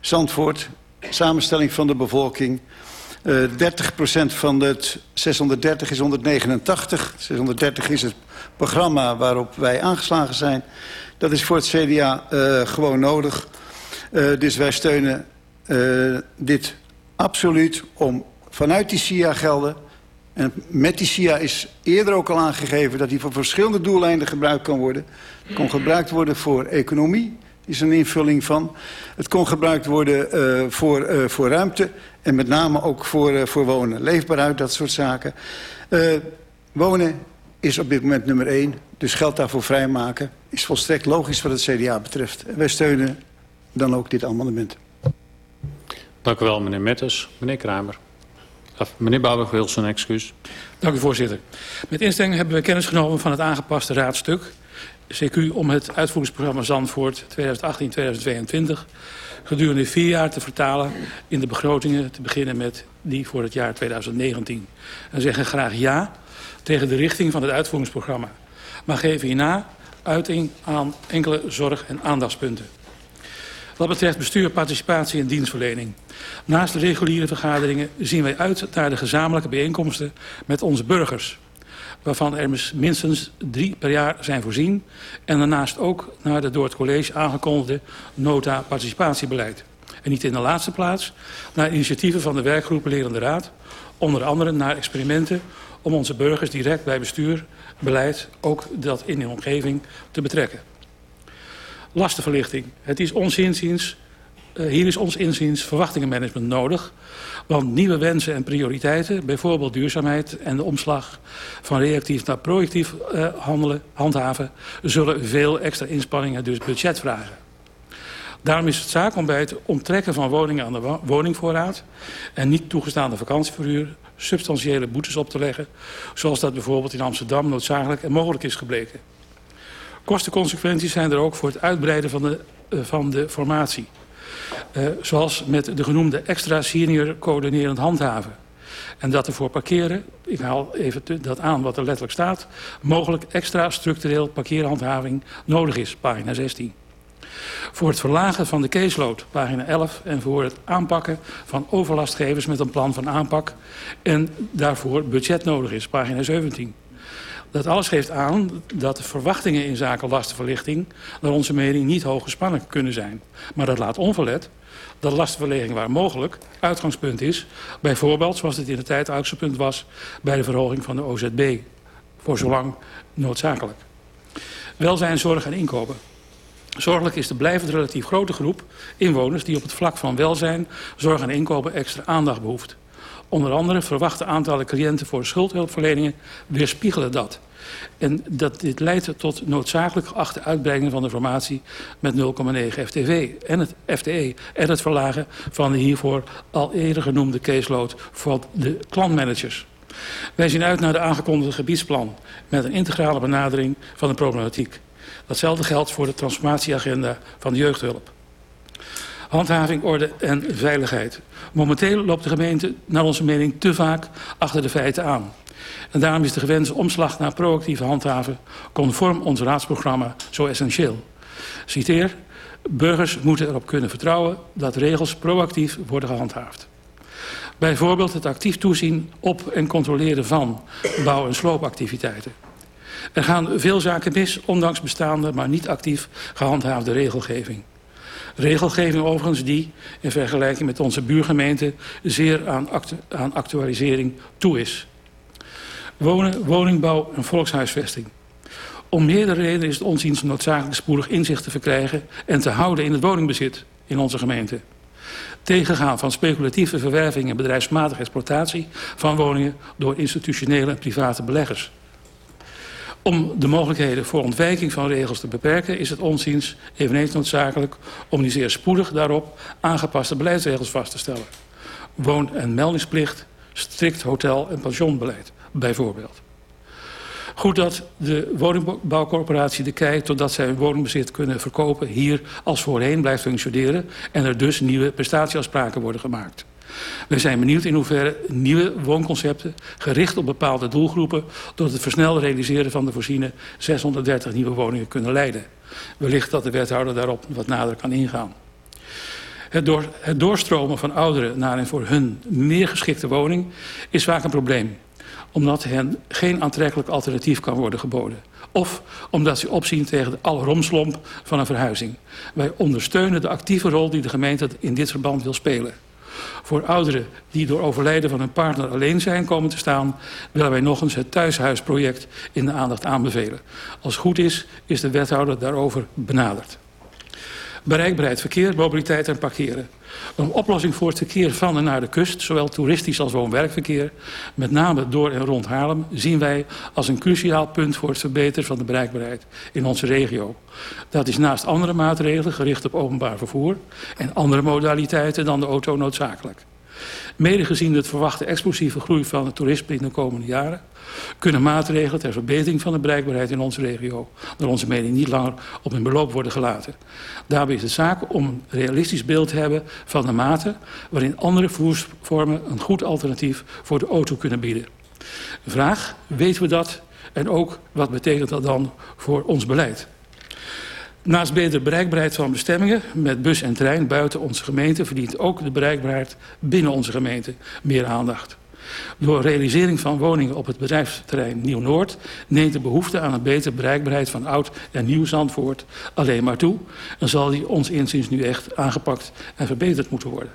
Zandvoort, samenstelling van de bevolking. Uh, 30% van het 630 is 189. 630 is het programma waarop wij aangeslagen zijn. Dat is voor het CDA uh, gewoon nodig. Uh, dus wij steunen uh, dit absoluut om vanuit die SIA-gelden... en met die SIA is eerder ook al aangegeven... dat die voor verschillende doeleinden gebruikt kan worden. Het kon gebruikt worden voor economie, is een invulling van. Het kon gebruikt worden voor, voor ruimte en met name ook voor, voor wonen. Leefbaarheid, dat soort zaken. wonen is op dit moment nummer één. Dus geld daarvoor vrijmaken is volstrekt logisch wat het CDA betreft. En wij steunen dan ook dit amendement. Dank u wel, meneer Metters. Meneer Kramer. Of, meneer Bouwberg-Wilson, excuus. Dank u, voorzitter. Met instemming hebben we kennis genomen van het aangepaste raadstuk... CQ om het uitvoeringsprogramma Zandvoort 2018-2022 gedurende vier jaar te vertalen in de begrotingen, te beginnen met die voor het jaar 2019. En zeggen graag ja tegen de richting van het uitvoeringsprogramma, maar geven hierna uiting aan enkele zorg- en aandachtspunten. Wat betreft bestuur, participatie en dienstverlening. Naast de reguliere vergaderingen zien wij uit naar de gezamenlijke bijeenkomsten met onze burgers waarvan er minstens drie per jaar zijn voorzien. En daarnaast ook naar de door het college aangekondigde nota participatiebeleid. En niet in de laatste plaats naar initiatieven van de werkgroep Lerende Raad. Onder andere naar experimenten om onze burgers direct bij bestuur, beleid, ook dat in de omgeving, te betrekken. Lastenverlichting. Het is ons inziens, uh, hier is ons inziens verwachtingenmanagement nodig want nieuwe wensen en prioriteiten, bijvoorbeeld duurzaamheid en de omslag van reactief naar proactief uh, handelen, handhaven, zullen veel extra inspanningen, dus budget vragen. Daarom is het zaak om bij het onttrekken van woningen aan de woningvoorraad en niet toegestaande vakantieverhuur substantiële boetes op te leggen, zoals dat bijvoorbeeld in Amsterdam noodzakelijk en mogelijk is gebleken. Kostenconsequenties zijn er ook voor het uitbreiden van de, uh, van de formatie. Uh, zoals met de genoemde extra senior coördinerend handhaven. En dat er voor parkeren, ik haal even dat aan wat er letterlijk staat... mogelijk extra structureel parkeerhandhaving nodig is, pagina 16. Voor het verlagen van de caseload, pagina 11... en voor het aanpakken van overlastgevers met een plan van aanpak... en daarvoor budget nodig is, pagina 17. Dat alles geeft aan dat de verwachtingen in zaken lastenverlichting... naar onze mening niet hoog gespannen kunnen zijn. Maar dat laat onverlet dat lastenverleging waar mogelijk uitgangspunt is. Bijvoorbeeld, zoals het in de tijd uitgangspunt was... bij de verhoging van de OZB. Voor zolang noodzakelijk. Welzijn, zorg en inkopen. Zorgelijk is de blijvend relatief grote groep inwoners... die op het vlak van welzijn, zorg en inkopen extra aandacht behoeft. Onder andere verwachte aantallen cliënten voor schuldhulpverleningen weerspiegelen dat. En dat dit leidt tot noodzakelijk geachte uitbreiding van de formatie met 0,9 FTV en het FTE en het verlagen van de hiervoor al eerder genoemde caseload voor de klantmanagers. Wij zien uit naar de aangekondigde gebiedsplan met een integrale benadering van de problematiek. Datzelfde geldt voor de transformatieagenda van de jeugdhulp. Handhaving, orde en veiligheid. Momenteel loopt de gemeente naar onze mening te vaak achter de feiten aan. En daarom is de gewenste omslag naar proactieve handhaven conform ons raadsprogramma zo essentieel. Citeer, burgers moeten erop kunnen vertrouwen dat regels proactief worden gehandhaafd. Bijvoorbeeld het actief toezien op en controleren van bouw- en sloopactiviteiten. Er gaan veel zaken mis, ondanks bestaande, maar niet actief gehandhaafde regelgeving. Regelgeving overigens die, in vergelijking met onze buurgemeente, zeer aan, aan actualisering toe is. Wonen, woningbouw en volkshuisvesting. Om meerdere redenen is het onziens noodzakelijk spoedig inzicht te verkrijgen en te houden in het woningbezit in onze gemeente. Tegengaan van speculatieve verwerving en bedrijfsmatige exploitatie van woningen door institutionele en private beleggers. Om de mogelijkheden voor ontwijking van regels te beperken is het onziens eveneens noodzakelijk om die zeer spoedig daarop aangepaste beleidsregels vast te stellen. woon- en meldingsplicht, strikt hotel- en pensionbeleid, bijvoorbeeld. Goed dat de woningbouwcorporatie De Kei, totdat zij hun woningbezit kunnen verkopen, hier als voorheen blijft functioneren en er dus nieuwe prestatieafspraken worden gemaakt. We zijn benieuwd in hoeverre nieuwe woonconcepten gericht op bepaalde doelgroepen tot het versnelde realiseren van de voorziene 630 nieuwe woningen kunnen leiden. Wellicht dat de wethouder daarop wat nader kan ingaan. Het, door, het doorstromen van ouderen naar een voor hun meer geschikte woning is vaak een probleem omdat hen geen aantrekkelijk alternatief kan worden geboden. Of omdat ze opzien tegen de alle romslomp van een verhuizing. Wij ondersteunen de actieve rol die de gemeente in dit verband wil spelen. Voor ouderen die door overlijden van hun partner alleen zijn komen te staan... willen wij nog eens het thuishuisproject in de aandacht aanbevelen. Als goed is, is de wethouder daarover benaderd. Bereikbaarheid verkeer, mobiliteit en parkeren. Een oplossing voor het verkeer van en naar de kust, zowel toeristisch als woon-werkverkeer, met name door en rond Haarlem, zien wij als een cruciaal punt voor het verbeteren van de bereikbaarheid in onze regio. Dat is naast andere maatregelen gericht op openbaar vervoer en andere modaliteiten dan de auto noodzakelijk. Mede gezien het verwachte explosieve groei van het toerisme in de komende jaren kunnen maatregelen ter verbetering van de bereikbaarheid in onze regio naar onze mening niet langer op hun beloop worden gelaten. Daarbij is het zaak om een realistisch beeld te hebben van de mate waarin andere vervoersvormen een goed alternatief voor de auto kunnen bieden. Vraag, weten we dat? En ook, wat betekent dat dan voor ons beleid? Naast betere bereikbaarheid van bestemmingen met bus en trein buiten onze gemeente verdient ook de bereikbaarheid binnen onze gemeente meer aandacht. Door realisering van woningen op het bedrijfsterrein Nieuw-Noord neemt de behoefte aan een betere bereikbaarheid van oud en nieuw Zandvoort alleen maar toe en zal die ons inziens nu echt aangepakt en verbeterd moeten worden.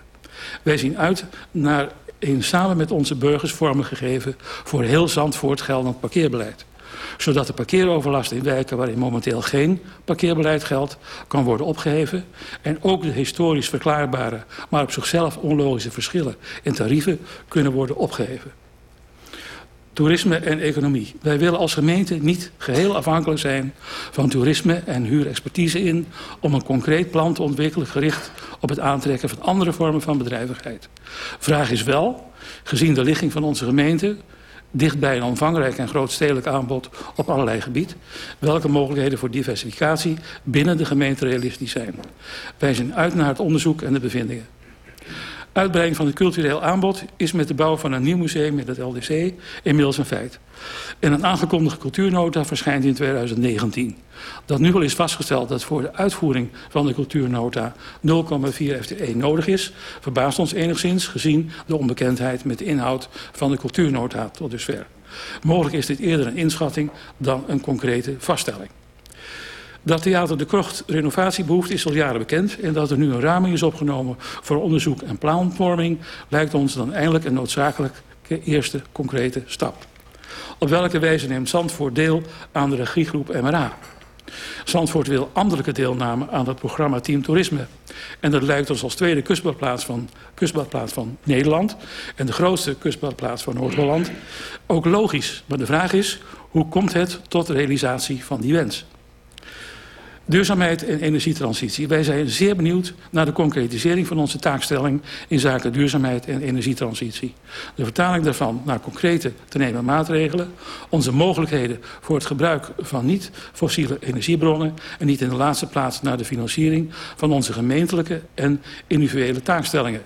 Wij zien uit naar een samen met onze burgers vormgegeven voor heel Zandvoort geldend parkeerbeleid zodat de parkeeroverlast in wijken waarin momenteel geen parkeerbeleid geldt, kan worden opgeheven. En ook de historisch verklaarbare, maar op zichzelf onlogische verschillen in tarieven kunnen worden opgeheven. Toerisme en economie. Wij willen als gemeente niet geheel afhankelijk zijn van toerisme en huurexpertise in om een concreet plan te ontwikkelen gericht op het aantrekken van andere vormen van bedrijvigheid. Vraag is wel, gezien de ligging van onze gemeente, dichtbij een omvangrijk en grootstedelijk aanbod op allerlei gebied. Welke mogelijkheden voor diversificatie binnen de gemeente realistisch zijn. Wij zijn uit naar het onderzoek en de bevindingen. Uitbreiding van het cultureel aanbod is met de bouw van een nieuw museum in het LDC inmiddels een feit. En een aangekondigde cultuurnota verschijnt in 2019. Dat nu al is vastgesteld dat voor de uitvoering van de cultuurnota 0,4 FTE nodig is, verbaast ons enigszins gezien de onbekendheid met de inhoud van de cultuurnota tot dusver. Mogelijk is dit eerder een inschatting dan een concrete vaststelling. Dat Theater de Krocht renovatiebehoefte is al jaren bekend... en dat er nu een raming is opgenomen voor onderzoek en planvorming... lijkt ons dan eindelijk een noodzakelijke eerste concrete stap. Op welke wijze neemt Zandvoort deel aan de regiegroep MRA? Zandvoort wil ambtelijke deelname aan het programma Team Toerisme. En dat lijkt ons als tweede kustbadplaats van, kustbadplaats van Nederland... en de grootste kustbadplaats van Noord-Holland ook logisch. Maar de vraag is, hoe komt het tot realisatie van die wens? Duurzaamheid en energietransitie. Wij zijn zeer benieuwd naar de concretisering van onze taakstelling in zaken duurzaamheid en energietransitie. De vertaling daarvan naar concrete te nemen maatregelen, onze mogelijkheden voor het gebruik van niet-fossiele energiebronnen en niet in de laatste plaats naar de financiering van onze gemeentelijke en individuele taakstellingen.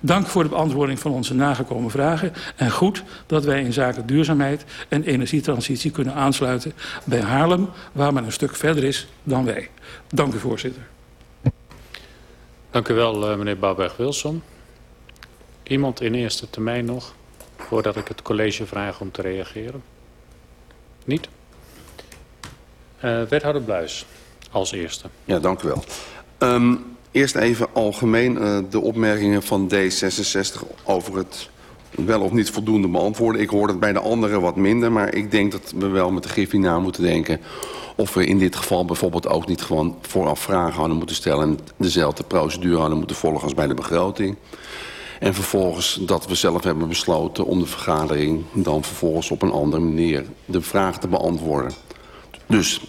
Dank voor de beantwoording van onze nagekomen vragen. En goed dat wij in zaken duurzaamheid en energietransitie kunnen aansluiten bij Haarlem, waar men een stuk verder is dan wij. Dank u, voorzitter. Dank u wel, eh, meneer Bouwberg-Wilson. Iemand in eerste termijn nog, voordat ik het college vraag om te reageren? Niet? Uh, wethouder Bluis, als eerste. Ja, dank u wel. Um, Eerst even algemeen uh, de opmerkingen van D66 over het wel of niet voldoende beantwoorden. Ik hoor het bij de anderen wat minder, maar ik denk dat we wel met de Griffie na moeten denken... of we in dit geval bijvoorbeeld ook niet gewoon vooraf vragen hadden moeten stellen... en dezelfde procedure hadden moeten volgen als bij de begroting. En vervolgens dat we zelf hebben besloten om de vergadering dan vervolgens op een andere manier de vraag te beantwoorden. Dus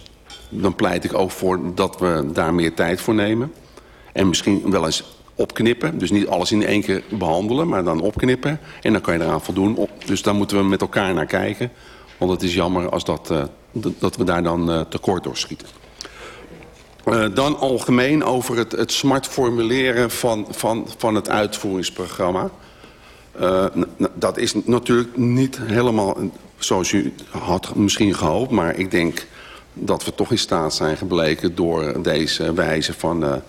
dan pleit ik ook voor dat we daar meer tijd voor nemen... En misschien wel eens opknippen. Dus niet alles in één keer behandelen, maar dan opknippen. En dan kan je eraan voldoen. Dus daar moeten we met elkaar naar kijken. Want het is jammer als dat, uh, dat we daar dan uh, tekort door schieten. Uh, dan algemeen over het, het smart formuleren van, van, van het uitvoeringsprogramma. Dat is natuurlijk niet helemaal zoals u had misschien gehoopt. Maar ik denk dat we toch in staat zijn gebleken door deze wijze van,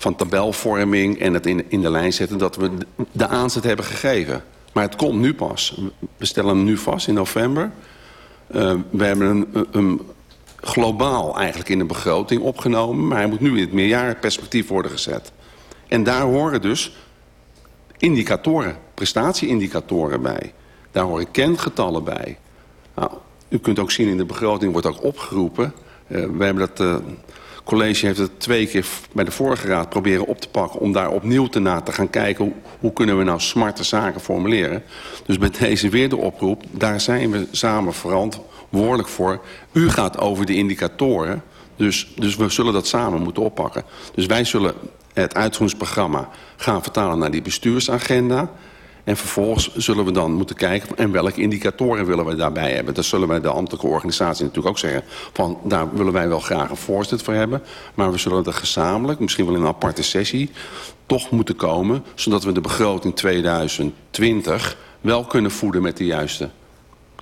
van tabelvorming... en het in, in de lijn zetten dat we de aanzet hebben gegeven. Maar het komt nu pas. We stellen hem nu vast in november. Uh, we hebben een, een globaal eigenlijk in de begroting opgenomen... maar hij moet nu in het meerjarenperspectief worden gezet. En daar horen dus indicatoren, prestatieindicatoren bij. Daar horen kentgetallen bij. Nou, u kunt ook zien in de begroting wordt ook opgeroepen. Uh, we hebben dat uh, college heeft het twee keer bij de vorige raad proberen op te pakken... om daar opnieuw te na te gaan kijken hoe, hoe kunnen we nou smarte zaken formuleren. Dus met deze weer de oproep, daar zijn we samen verantwoordelijk voor. U gaat over de indicatoren, dus, dus we zullen dat samen moeten oppakken. Dus wij zullen het uitvoeringsprogramma gaan vertalen naar die bestuursagenda... En vervolgens zullen we dan moeten kijken... en welke indicatoren willen we daarbij hebben. Dat zullen wij de ambtelijke organisatie natuurlijk ook zeggen... van daar willen wij wel graag een voorstel voor hebben... maar we zullen er gezamenlijk, misschien wel in een aparte sessie... toch moeten komen... zodat we de begroting 2020 wel kunnen voeden met de juiste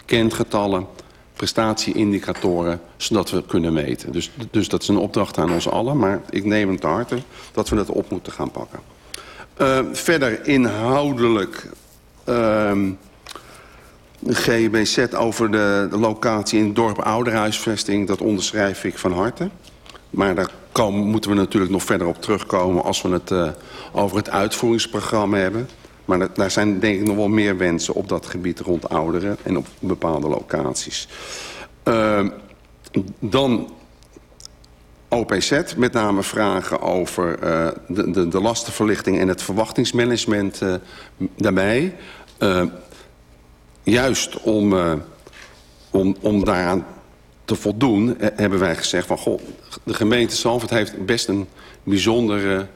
kentgetallen... prestatieindicatoren, zodat we kunnen meten. Dus, dus dat is een opdracht aan ons allen, maar ik neem het te harte... dat we dat op moeten gaan pakken. Uh, verder inhoudelijk uh, GBZ over de, locatie in het dorp Ouderhuisvesting. Dat onderschrijf ik van harte. Maar daar komen, moeten we natuurlijk nog verder op terugkomen als we het uh, over het uitvoeringsprogramma hebben. Maar daar zijn denk ik nog wel meer wensen op dat gebied rond ouderen en op bepaalde locaties. Uh, dan OPZ, met name vragen over uh, de, de, de lastenverlichting en het verwachtingsmanagement uh, daarbij. Uh, juist om, om, om daaraan te voldoen hebben wij gezegd van... Goh, de gemeente Zalvoort heeft best een bijzondere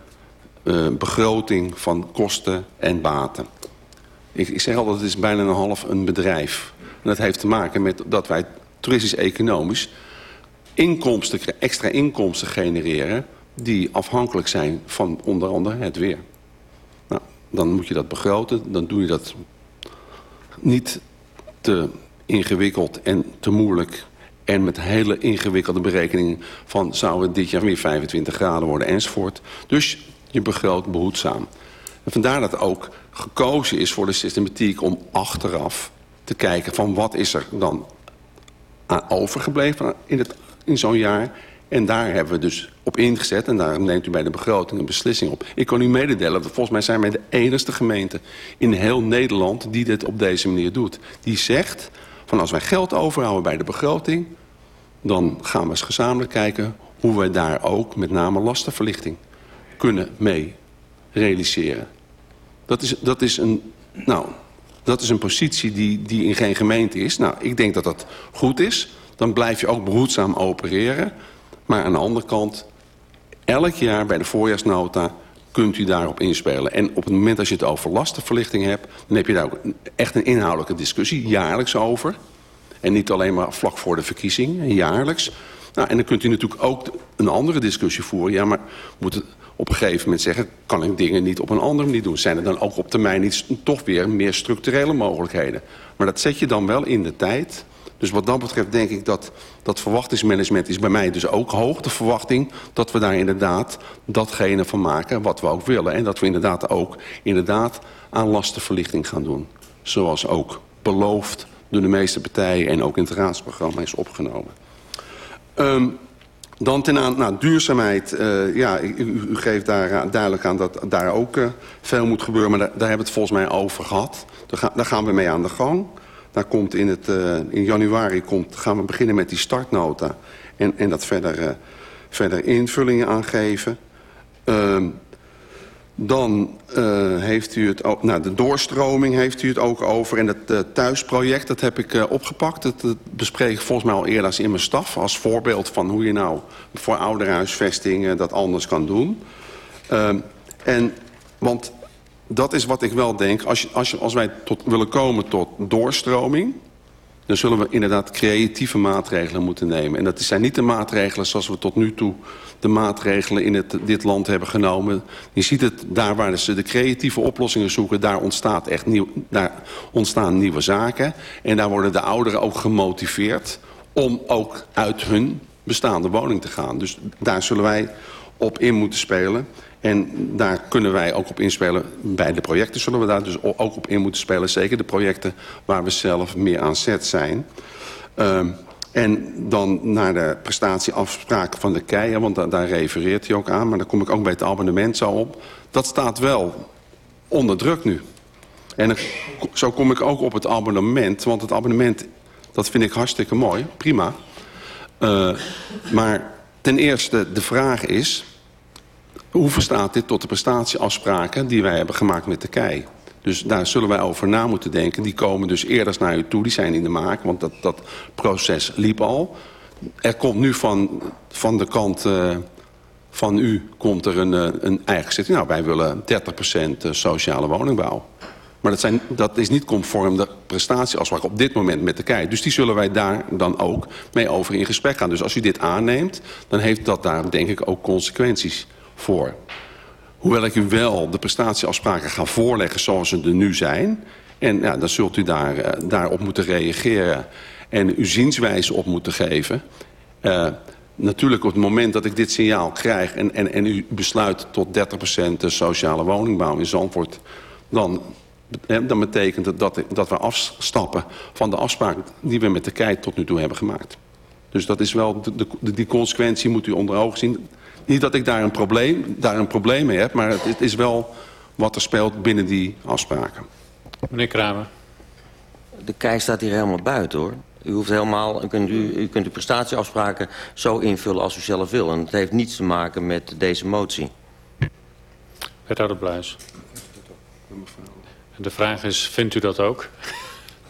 begroting van kosten en baten. Ik, ik zeg altijd, het is bijna een half een bedrijf. En dat heeft te maken met dat wij toeristisch-economisch inkomsten, extra inkomsten genereren... die afhankelijk zijn van onder andere het weer. Nou, dan moet je dat begroten. Dan doe je dat niet te ingewikkeld en te moeilijk... en met hele ingewikkelde berekeningen van... zou het dit jaar weer 25 graden worden enzovoort. Dus je begroot behoedzaam. En vandaar dat ook gekozen is voor de systematiek om achteraf te kijken... van wat is er dan overgebleven in het in zo'n jaar. En daar hebben we dus op ingezet. En daar neemt u bij de begroting een beslissing op. Ik kan u mededelen, volgens mij zijn wij de enige gemeente in heel Nederland die dit op deze manier doet. Die zegt, van als wij geld overhouden bij de begroting, dan gaan we eens gezamenlijk kijken hoe wij daar ook met name lastenverlichting kunnen mee realiseren. Dat is, dat is, een, nou, dat is een positie die, die in geen gemeente is. Nou, ik denk dat dat goed is dan blijf je ook behoedzaam opereren. Maar aan de andere kant, elk jaar bij de voorjaarsnota kunt u daarop inspelen. En op het moment dat je het over lastenverlichting hebt... dan heb je daar ook echt een inhoudelijke discussie, jaarlijks over. En niet alleen maar vlak voor de verkiezing, jaarlijks. Nou, en dan kunt u natuurlijk ook een andere discussie voeren. Ja, maar moet op een gegeven moment zeggen... kan ik dingen niet op een andere manier doen? Zijn er dan ook op termijn niet toch weer meer structurele mogelijkheden? Maar dat zet je dan wel in de tijd... Dus wat dat betreft denk ik dat dat verwachtingsmanagement is bij mij dus ook hoog. De verwachting dat we daar inderdaad datgene van maken wat we ook willen. En dat we inderdaad ook inderdaad aan lastenverlichting gaan doen. Zoals ook beloofd door de meeste partijen en ook in het raadsprogramma is opgenomen. Um, dan ten aan nou, duurzaamheid. Uh, ja, u, geeft daar uh, duidelijk aan dat daar ook uh, veel moet gebeuren. Maar daar, hebben we het volgens mij over gehad. Daar gaan we mee aan de gang. Daar komt in, het, uh, in januari komt, gaan we beginnen met die startnota. En, en dat verder, uh, verder invullingen aangeven. Uh, dan uh, heeft u het ook, nou, de doorstroming heeft u het ook over. En het thuisproject, dat heb ik opgepakt. Dat, dat, bespreek ik volgens mij al eerder als in mijn staf. Als voorbeeld van hoe je nou voor ouderhuisvesting dat anders kan doen. Ehm, en Want dat is wat ik wel denk. Als, als, als wij tot, willen komen tot doorstroming... dan zullen we inderdaad creatieve maatregelen moeten nemen. En dat zijn niet de maatregelen zoals we tot nu toe de maatregelen in dit land hebben genomen. Je ziet het daar waar ze de creatieve oplossingen zoeken... daar, ontstaat echt nieuw, daar ontstaan nieuwe zaken. En daar worden de ouderen ook gemotiveerd om ook uit hun bestaande woning te gaan. Dus daar zullen wij op in moeten spelen. En daar kunnen wij ook op inspelen. Bij de projecten zullen we daar dus ook op in moeten spelen. Zeker de projecten waar we zelf meer aan zet zijn. Uh, en dan naar de prestatieafspraken van de KEIA, want da daar refereert hij ook aan. Maar dan kom ik ook bij het abonnement zo op. Dat staat wel onder druk nu. En zo kom ik ook op het abonnement. Want het abonnement, dat vind ik hartstikke mooi. Prima. Uh, maar ten eerste, de vraag is... hoe verstaat dit tot de prestatieafspraken die wij hebben gemaakt met KEI? Dus daar zullen wij over na moeten denken. Die komen dus eerder naar u toe, die zijn in de maak, want dat, dat proces liep al. Er komt nu van, van de kant uh, van u komt er een, uh, een eigen zitting. Nou, wij willen 30% sociale woningbouw. Maar dat, zijn, dat is niet conform de prestatieafspraak op dit moment met de KEI. Dus die zullen wij daar dan ook mee over in gesprek gaan. Dus als u dit aanneemt, dan heeft dat daar denk ik ook consequenties voor. Hoewel ik u wel de prestatieafspraken ga voorleggen zoals ze er nu zijn. En ja, dan zult u daar, uh, daarop moeten reageren en uw zienswijze op moeten geven. Uh, natuurlijk op het moment dat ik dit signaal krijg en, en, en u besluit tot 30% sociale woningbouw in Zandvoort... dan, dan betekent het dat, dat we afstappen van de afspraak die we met de KEI tot nu toe hebben gemaakt. Dus dat is wel, de, die consequentie moet u onder ogen zien. Niet dat ik daar een probleem, daar een probleem mee heb, maar het, het is wel wat er speelt binnen die afspraken. Meneer Kramer. De kei staat hier helemaal buiten hoor. U, hoeft helemaal, u, kunt, u, u kunt uw prestatieafspraken zo invullen als u zelf wil. En het heeft niets te maken met deze motie. Wethouder Bluis. De vraag is, vindt u dat ook?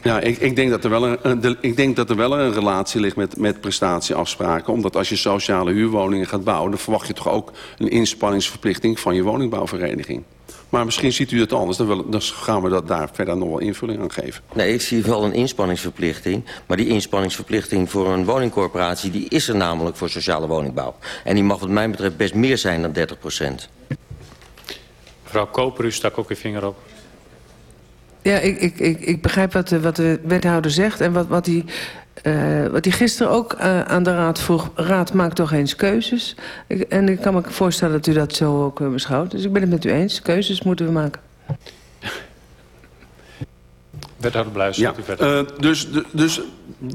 Ja, ik, ik, denk dat er wel een, de, ik denk dat er wel een relatie ligt met, met prestatieafspraken. Omdat als je sociale huurwoningen gaat bouwen... dan verwacht je toch ook een inspanningsverplichting van je woningbouwvereniging. Maar misschien ziet u het anders. Dan, wil, dan gaan we dat daar verder nog wel invulling aan geven. Nee, ik zie wel een inspanningsverplichting. Maar die inspanningsverplichting voor een woningcorporatie... die is er namelijk voor sociale woningbouw. En die mag wat mij betreft best meer zijn dan 30 procent. Mevrouw Koper, u stak ook uw vinger op. Ja, ik, ik, ik, ik begrijp wat de, wat de wethouder zegt en wat, wat, hij, uh, wat hij gisteren ook uh, aan de raad vroeg. Raad, maakt toch eens keuzes. Ik, en ik kan me voorstellen dat u dat zo ook uh, beschouwt. Dus ik ben het met u eens. Keuzes moeten we maken. Wethouder Bluis, ja. u verder. dus, de, dus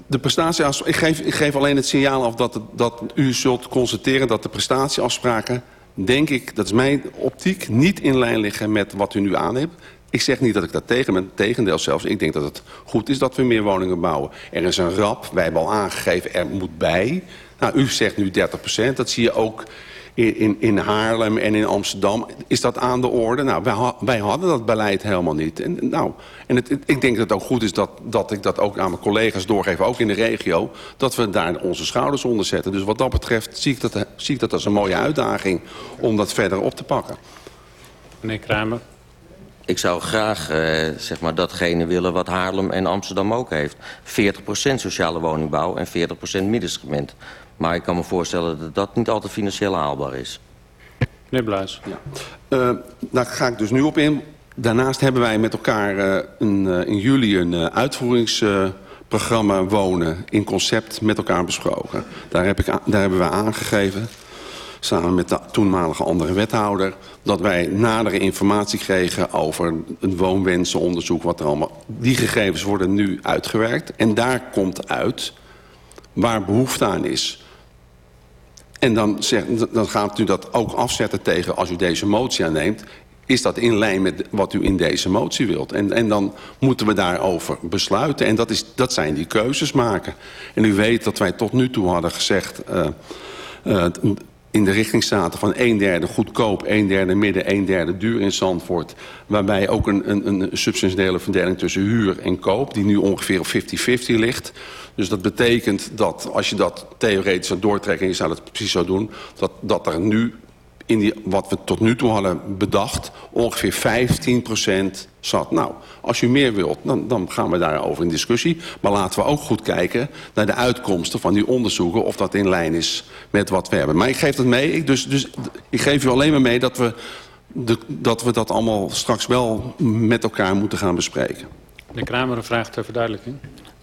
de prestatieafspraken... Ik geef, ik geef alleen het signaal af dat, het, dat u zult constateren... dat de prestatieafspraken, denk ik, dat is mijn optiek... niet in lijn liggen met wat u nu aan hebt. Ik zeg niet dat ik daar tegen ben, tegendeel zelfs. Ik denk dat het goed is dat we meer woningen bouwen. Er is een rap, wij hebben al aangegeven, er moet bij. Nou, u zegt nu 30 procent, dat zie je ook in, in, Haarlem en in Amsterdam. Is dat aan de orde? Nou, wij, wij hadden dat beleid helemaal niet. En, nou, en ik denk dat het ook goed is dat, dat ik dat ook aan mijn collega's doorgeef, ook in de regio, dat we daar onze schouders onder zetten. Dus wat dat betreft zie ik dat, zie ik dat als een mooie uitdaging om dat verder op te pakken. Meneer Kramer ik zou graag uh, zeg maar datgene willen wat Haarlem en Amsterdam ook heeft. 40% sociale woningbouw en 40% middensegment. Maar ik kan me voorstellen dat dat niet altijd financieel haalbaar is. Meneer Bluis. Ja. Uh, daar ga ik dus nu op in. Daarnaast hebben wij met elkaar uh, een, in juli een uitvoeringsprogramma wonen in concept met elkaar besproken. Daar, heb ik, daar hebben we aangegeven samen met de toenmalige andere wethouder... dat wij nadere informatie kregen over een woonwensenonderzoek. Wat er allemaal, die gegevens worden nu uitgewerkt. En daar komt uit waar behoefte aan is. En dan, dan gaat u dat ook afzetten tegen als u deze motie aanneemt is dat in lijn met wat u in deze motie wilt. En, en dan moeten we daarover besluiten. En dat, is, dat zijn die keuzes maken. En u weet dat wij tot nu toe hadden gezegd... Uh, uh, in de richting zaten van een derde goedkoop, een derde midden, een derde duur in Zandvoort. Waarbij ook een, een, een substantiële verdeling tussen huur en koop, die nu ongeveer op 50-50 ligt. Dus dat betekent dat als je dat theoretisch zou doortrekken en je zou dat precies zo doen, dat, dat er nu in die, wat we tot nu toe hadden bedacht, ongeveer 15% zat. Nou, als u meer wilt, dan, dan gaan we daarover in discussie. Maar laten we ook goed kijken naar de uitkomsten van die onderzoeken... of dat in lijn is met wat we hebben. Maar ik geef dat mee. Ik, dus, dus, ik geef u alleen maar mee dat we, de, dat we dat allemaal straks wel met elkaar moeten gaan bespreken. Meneer Kramer, een vraag ter verduidelijking.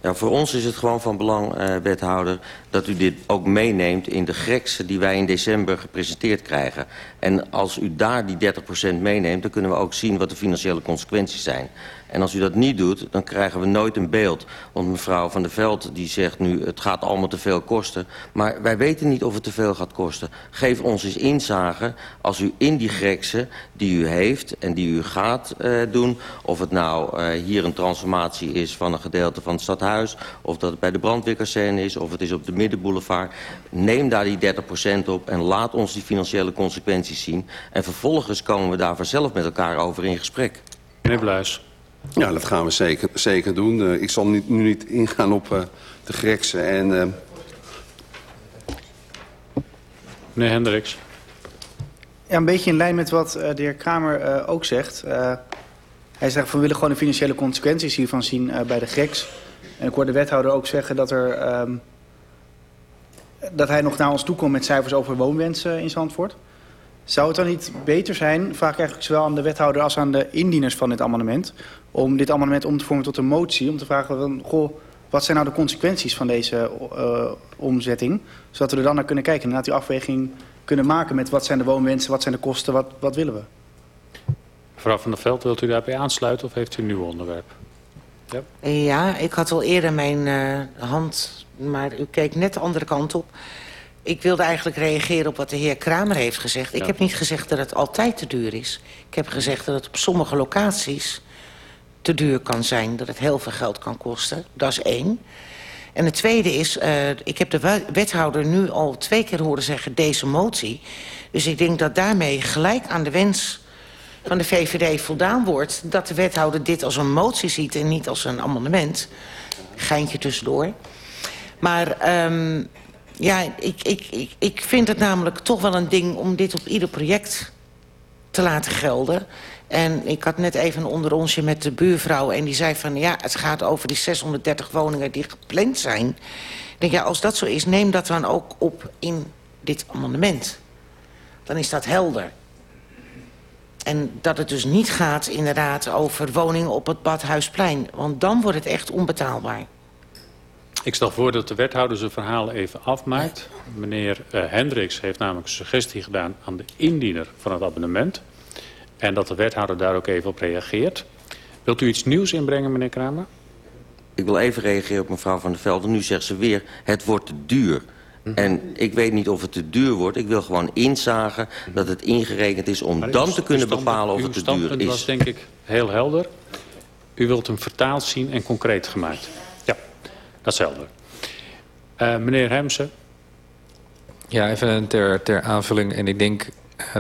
Ja, voor ons is het gewoon van belang, uh, wethouder, dat u dit ook meeneemt in de greksen die wij in december gepresenteerd krijgen. En als u daar die 30% meeneemt, dan kunnen we ook zien wat de financiële consequenties zijn. En als u dat niet doet, dan krijgen we nooit een beeld. Want mevrouw Van der Veld die zegt nu, het gaat allemaal te veel kosten. Maar wij weten niet of het te veel gaat kosten. Geef ons eens inzage als u in die greksen die u heeft en die u gaat uh, doen... of het nou uh, hier een transformatie is van een gedeelte van het stadhuis... of dat het bij de brandweerkazerne is, of het is op de Middenboulevard... neem daar die 30% op en laat ons die financiële consequenties zien. En vervolgens komen we daar vanzelf met elkaar over in gesprek. Meneer Bluis. Ja, dat gaan we zeker, zeker doen. Uh, ik zal niet, nu niet ingaan op uh, de Greksen en... Uh... Meneer Hendricks. Ja, een beetje in lijn met wat de heer Kramer ook zegt. hij zegt van we willen gewoon de financiële consequenties hiervan zien bij de Greks. En ik hoor de wethouder ook zeggen dat, er, um, dat hij nog naar ons toe komt met cijfers over woonwensen in Zandvoort. Zou het dan niet beter zijn, vraag ik eigenlijk zowel aan de wethouder als aan de indieners van dit amendement, om dit amendement om te vormen tot een motie, om te vragen, van, goh, wat zijn nou de consequenties van deze uh, omzetting, zodat we er dan naar kunnen kijken en inderdaad die afweging kunnen maken met wat zijn de woonwensen, wat zijn de kosten, wat, wat willen we. Mevrouw van der Veld, wilt u daarbij aansluiten of heeft u een nieuw onderwerp? Ja, ja ik had al eerder mijn uh, hand, maar u keek net de andere kant op. Ik wilde eigenlijk reageren op wat de heer Kramer heeft gezegd. Ja. Ik heb niet gezegd dat het altijd te duur is. Ik heb gezegd dat het op sommige locaties te duur kan zijn. Dat het heel veel geld kan kosten. Dat is één. En het tweede is, uh, ik heb de wethouder nu al twee keer horen zeggen... deze motie. Dus ik denk dat daarmee gelijk aan de wens van de VVD voldaan wordt... dat de wethouder dit als een motie ziet en niet als een amendement. Geintje tussendoor. Maar... Um, ja, ik, ik, ik, ik vind het namelijk toch wel een ding om dit op ieder project te laten gelden. En ik had net even een onderonsje met de buurvrouw... en die zei van, ja, het gaat over die 630 woningen die gepland zijn. Ik denk, ja, als dat zo is, neem dat dan ook op in dit amendement. Dan is dat helder. En dat het dus niet gaat inderdaad over woningen op het Badhuisplein. Want dan wordt het echt onbetaalbaar. Ik stel voor dat de wethouder zijn verhaal even afmaakt. Meneer uh, Hendricks heeft namelijk een suggestie gedaan aan de indiener van het abonnement. En dat de wethouder daar ook even op reageert. Wilt u iets nieuws inbrengen, meneer Kramer? Ik wil even reageren op mevrouw Van der Velde. Nu zegt ze weer, het wordt te duur. Mm -hmm. En ik weet niet of het te duur wordt. Ik wil gewoon inzagen dat het ingerekend is om dan te kunnen bepalen of het te duur is. Dat was denk ik heel helder. U wilt hem vertaald zien en concreet gemaakt. Dat is helder. Uh, meneer Hemsen. Ja, even ter, ter aanvulling. En ik denk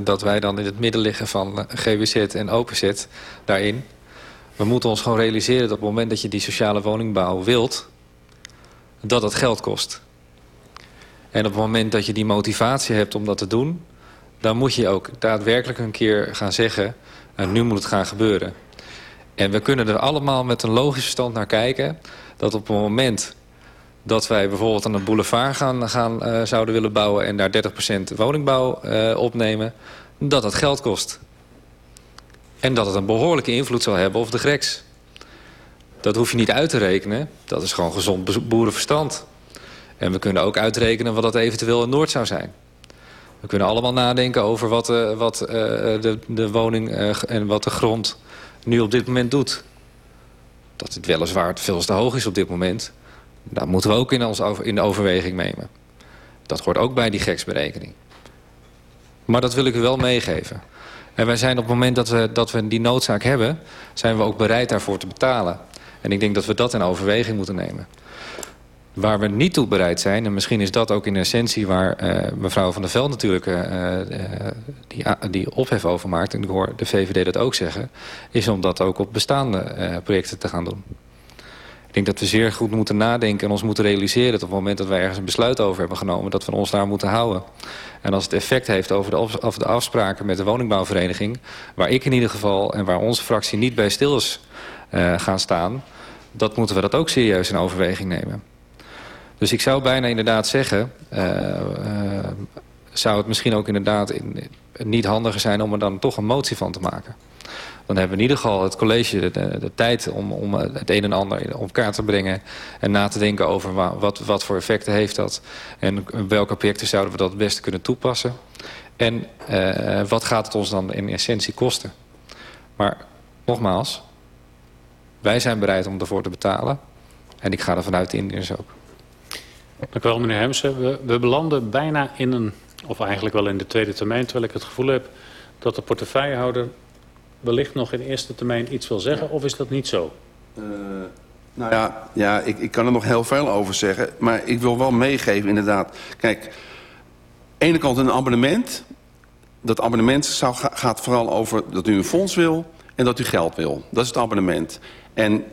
dat wij dan in het midden liggen van GWZ en OpenZ daarin. We moeten ons gewoon realiseren dat op het moment dat je die sociale woningbouw wilt... dat dat geld kost. En op het moment dat je die motivatie hebt om dat te doen... dan moet je ook daadwerkelijk een keer gaan zeggen... Nu moet het gaan gebeuren. En we kunnen er allemaal met een logisch verstand naar kijken dat op het moment dat wij bijvoorbeeld aan een boulevard gaan, gaan, uh, zouden willen bouwen... en daar 30% woningbouw uh, opnemen, dat dat geld kost. En dat het een behoorlijke invloed zal hebben op de greks. Dat hoef je niet uit te rekenen. Dat is gewoon gezond boerenverstand. En we kunnen ook uitrekenen wat dat eventueel in Noord zou zijn. We kunnen allemaal nadenken over wat, uh, wat de, de woning en wat de grond nu op dit moment doet dat het weliswaar veel te hoog is op dit moment. Dat moeten we ook in, ons in de overweging nemen. Dat hoort ook bij die geksberekening. Maar dat wil ik u wel meegeven. En wij zijn op het moment dat we, dat we die noodzaak hebben... zijn we ook bereid daarvoor te betalen. En ik denk dat we dat in overweging moeten nemen. Waar we niet toe bereid zijn, en misschien is dat ook in essentie waar uh, mevrouw Van der Veld natuurlijk uh, die, die ophef over maakt, en ik hoor de VVD dat ook zeggen, is om dat ook op bestaande projecten te gaan doen. Ik denk dat we zeer goed moeten nadenken en ons moeten realiseren dat op het moment dat wij ergens een besluit over hebben genomen, dat we ons daar moeten houden. En als het effect heeft over de, afspraken met de woningbouwvereniging... waar ik in ieder geval en waar onze fractie niet bij stil is uh, gaan staan... dat moeten we dat ook serieus in overweging nemen. Dus ik zou bijna inderdaad zeggen... Uh, zou het misschien ook inderdaad in, niet handiger zijn om er dan toch een motie van te maken. Dan hebben we in ieder geval het college de, tijd om, om het een en ander op elkaar te brengen... en na te denken over wat, wat voor effecten heeft dat... en welke projecten zouden we dat het beste kunnen toepassen... en uh, wat gaat het ons dan in essentie kosten. Maar nogmaals, wij zijn bereid om ervoor te betalen... en ik ga er vanuit de Indiërs ook. Dank u wel, meneer Hemsen. We, we belanden bijna in een, of eigenlijk wel in de tweede termijn... terwijl ik het gevoel heb dat de portefeuillehouder wellicht nog in eerste termijn iets wil zeggen, of is dat niet zo? Uh, nou ja, ja ik, ik kan er nog heel veel over zeggen, maar ik wil wel meegeven inderdaad. Kijk, aan de ene kant een abonnement. Dat abonnement zou, gaat vooral over dat u een fonds wil en dat u geld wil. Dat is het abonnement. En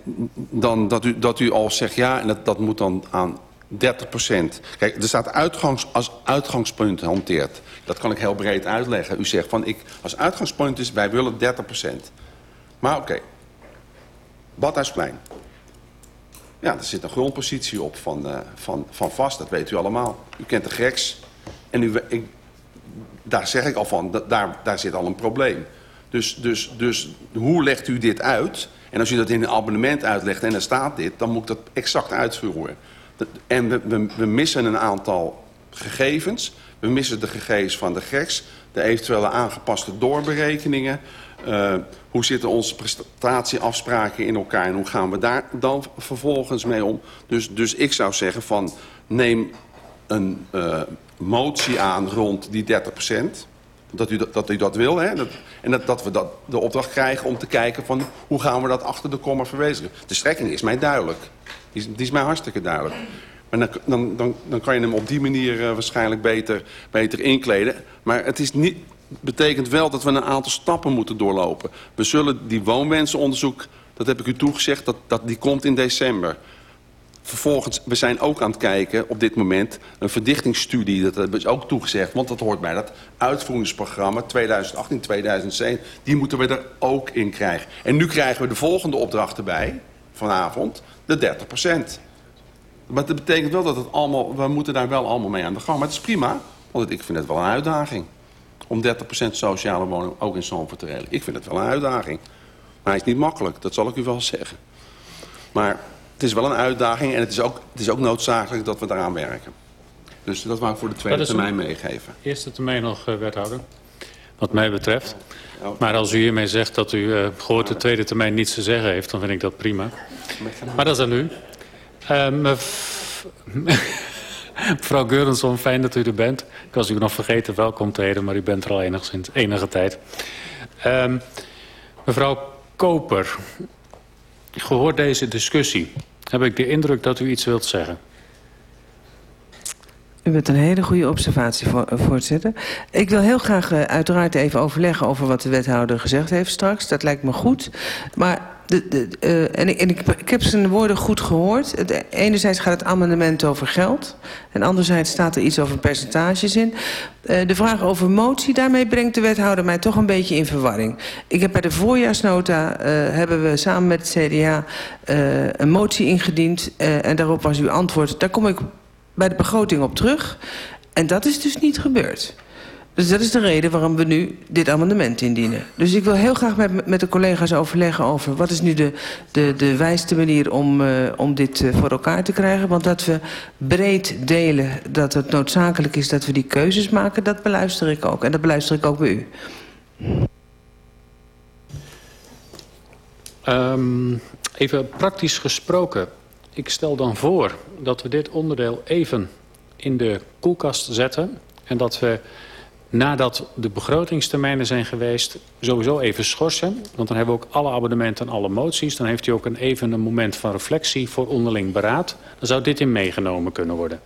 dan dat u, dat u al zegt ja, en dat, dat moet dan aan 30 procent. Kijk, er staat uitgangs, als uitgangspunt hanteert. Dat kan ik heel breed uitleggen. U zegt van, ik, als uitgangspunt is, wij willen 30 procent. Maar oké, okay. Badhuisplein. Ja, er zit een grondpositie op van, uh, van, van vast, dat weet u allemaal. U kent de greks. En u, ik, daar zeg ik al van, daar, daar zit al een probleem. Dus, dus, dus hoe legt u dit uit? En als u dat in een abonnement uitlegt en er staat dit... dan moet ik dat exact uitvoeren. En we, missen een aantal gegevens. We missen de gegevens van de GEX, de eventuele aangepaste doorberekeningen. Uh, hoe zitten onze prestatieafspraken in elkaar en hoe gaan we daar dan vervolgens mee om? Dus, dus ik zou zeggen van neem een uh, motie aan rond die 30 procent. Dat u dat, dat, u dat wil. Hè? En dat, dat we dat, de opdracht krijgen om te kijken van hoe gaan we dat achter de komma verwezenlijken. De strekking is mij duidelijk. Die is, is mij hartstikke duidelijk. Maar dan, dan, dan, dan kan je hem op die manier uh, waarschijnlijk beter, beter inkleden. Maar het is niet, betekent wel dat we een aantal stappen moeten doorlopen. We zullen die woonwensenonderzoek, dat heb ik u toegezegd, dat, dat, die komt in december. Vervolgens, we zijn ook aan het kijken op dit moment een verdichtingsstudie. Dat hebben we ook toegezegd, want dat hoort bij dat uitvoeringsprogramma 2018-2007. Die moeten we er ook in krijgen. En nu krijgen we de volgende opdracht erbij, vanavond, de 30 procent. Maar dat betekent wel dat het allemaal, we moeten daar wel allemaal mee aan de gang. Maar het is prima, want ik vind het wel een uitdaging. Om 30% sociale woning ook in Zandvoort te regelen. Ik vind het wel een uitdaging. Maar hij is niet makkelijk, dat zal ik u wel zeggen. Maar het is wel een uitdaging en het is ook, het is ook noodzakelijk dat we daaraan werken. Dus dat wou ik voor de tweede termijn meegeven. Eerste termijn nog, uh, wethouder. Wat mij betreft. Maar als u hiermee zegt dat u uh, gehoord de tweede termijn niets te zeggen heeft... dan vind ik dat prima. Maar dat is aan u. Uh, *laughs* mevrouw Geurenson, fijn dat u er bent. Ik was u nog vergeten welkom te heden, maar u bent er al enigszins, enige tijd. Uh, mevrouw Koper, gehoord deze discussie... heb ik de indruk dat u iets wilt zeggen. U bent een hele goede observatie, voorzitter. Ik wil heel graag uh, uiteraard even overleggen over wat de wethouder gezegd heeft straks. Dat lijkt me goed. Maar de, de, uh, en, ik, ik, heb zijn woorden goed gehoord. Enerzijds gaat het amendement over geld. En anderzijds staat er iets over percentages in. De vraag over motie, daarmee brengt de wethouder mij toch een beetje in verwarring. Ik heb bij de voorjaarsnota, hebben we samen met het CDA een motie ingediend. en daarop was uw antwoord, daar kom ik bij de begroting op terug. En dat is dus niet gebeurd. Dus dat is de reden waarom we nu dit amendement indienen. Dus ik wil heel graag met, met de collega's overleggen over... wat is nu de, de, de wijste manier om, uh, om dit uh, voor elkaar te krijgen. Want dat we breed delen dat het noodzakelijk is dat we die keuzes maken... dat beluister ik ook. En dat beluister ik ook bij u. Um, even praktisch gesproken. Ik stel dan voor dat we dit onderdeel even in de koelkast zetten... en dat we nadat de begrotingstermijnen zijn geweest... sowieso even schorsen. Want dan hebben we ook alle abonnementen en alle moties. Dan heeft u ook een, even een moment van reflectie voor onderling beraad. Dan zou dit in meegenomen kunnen worden.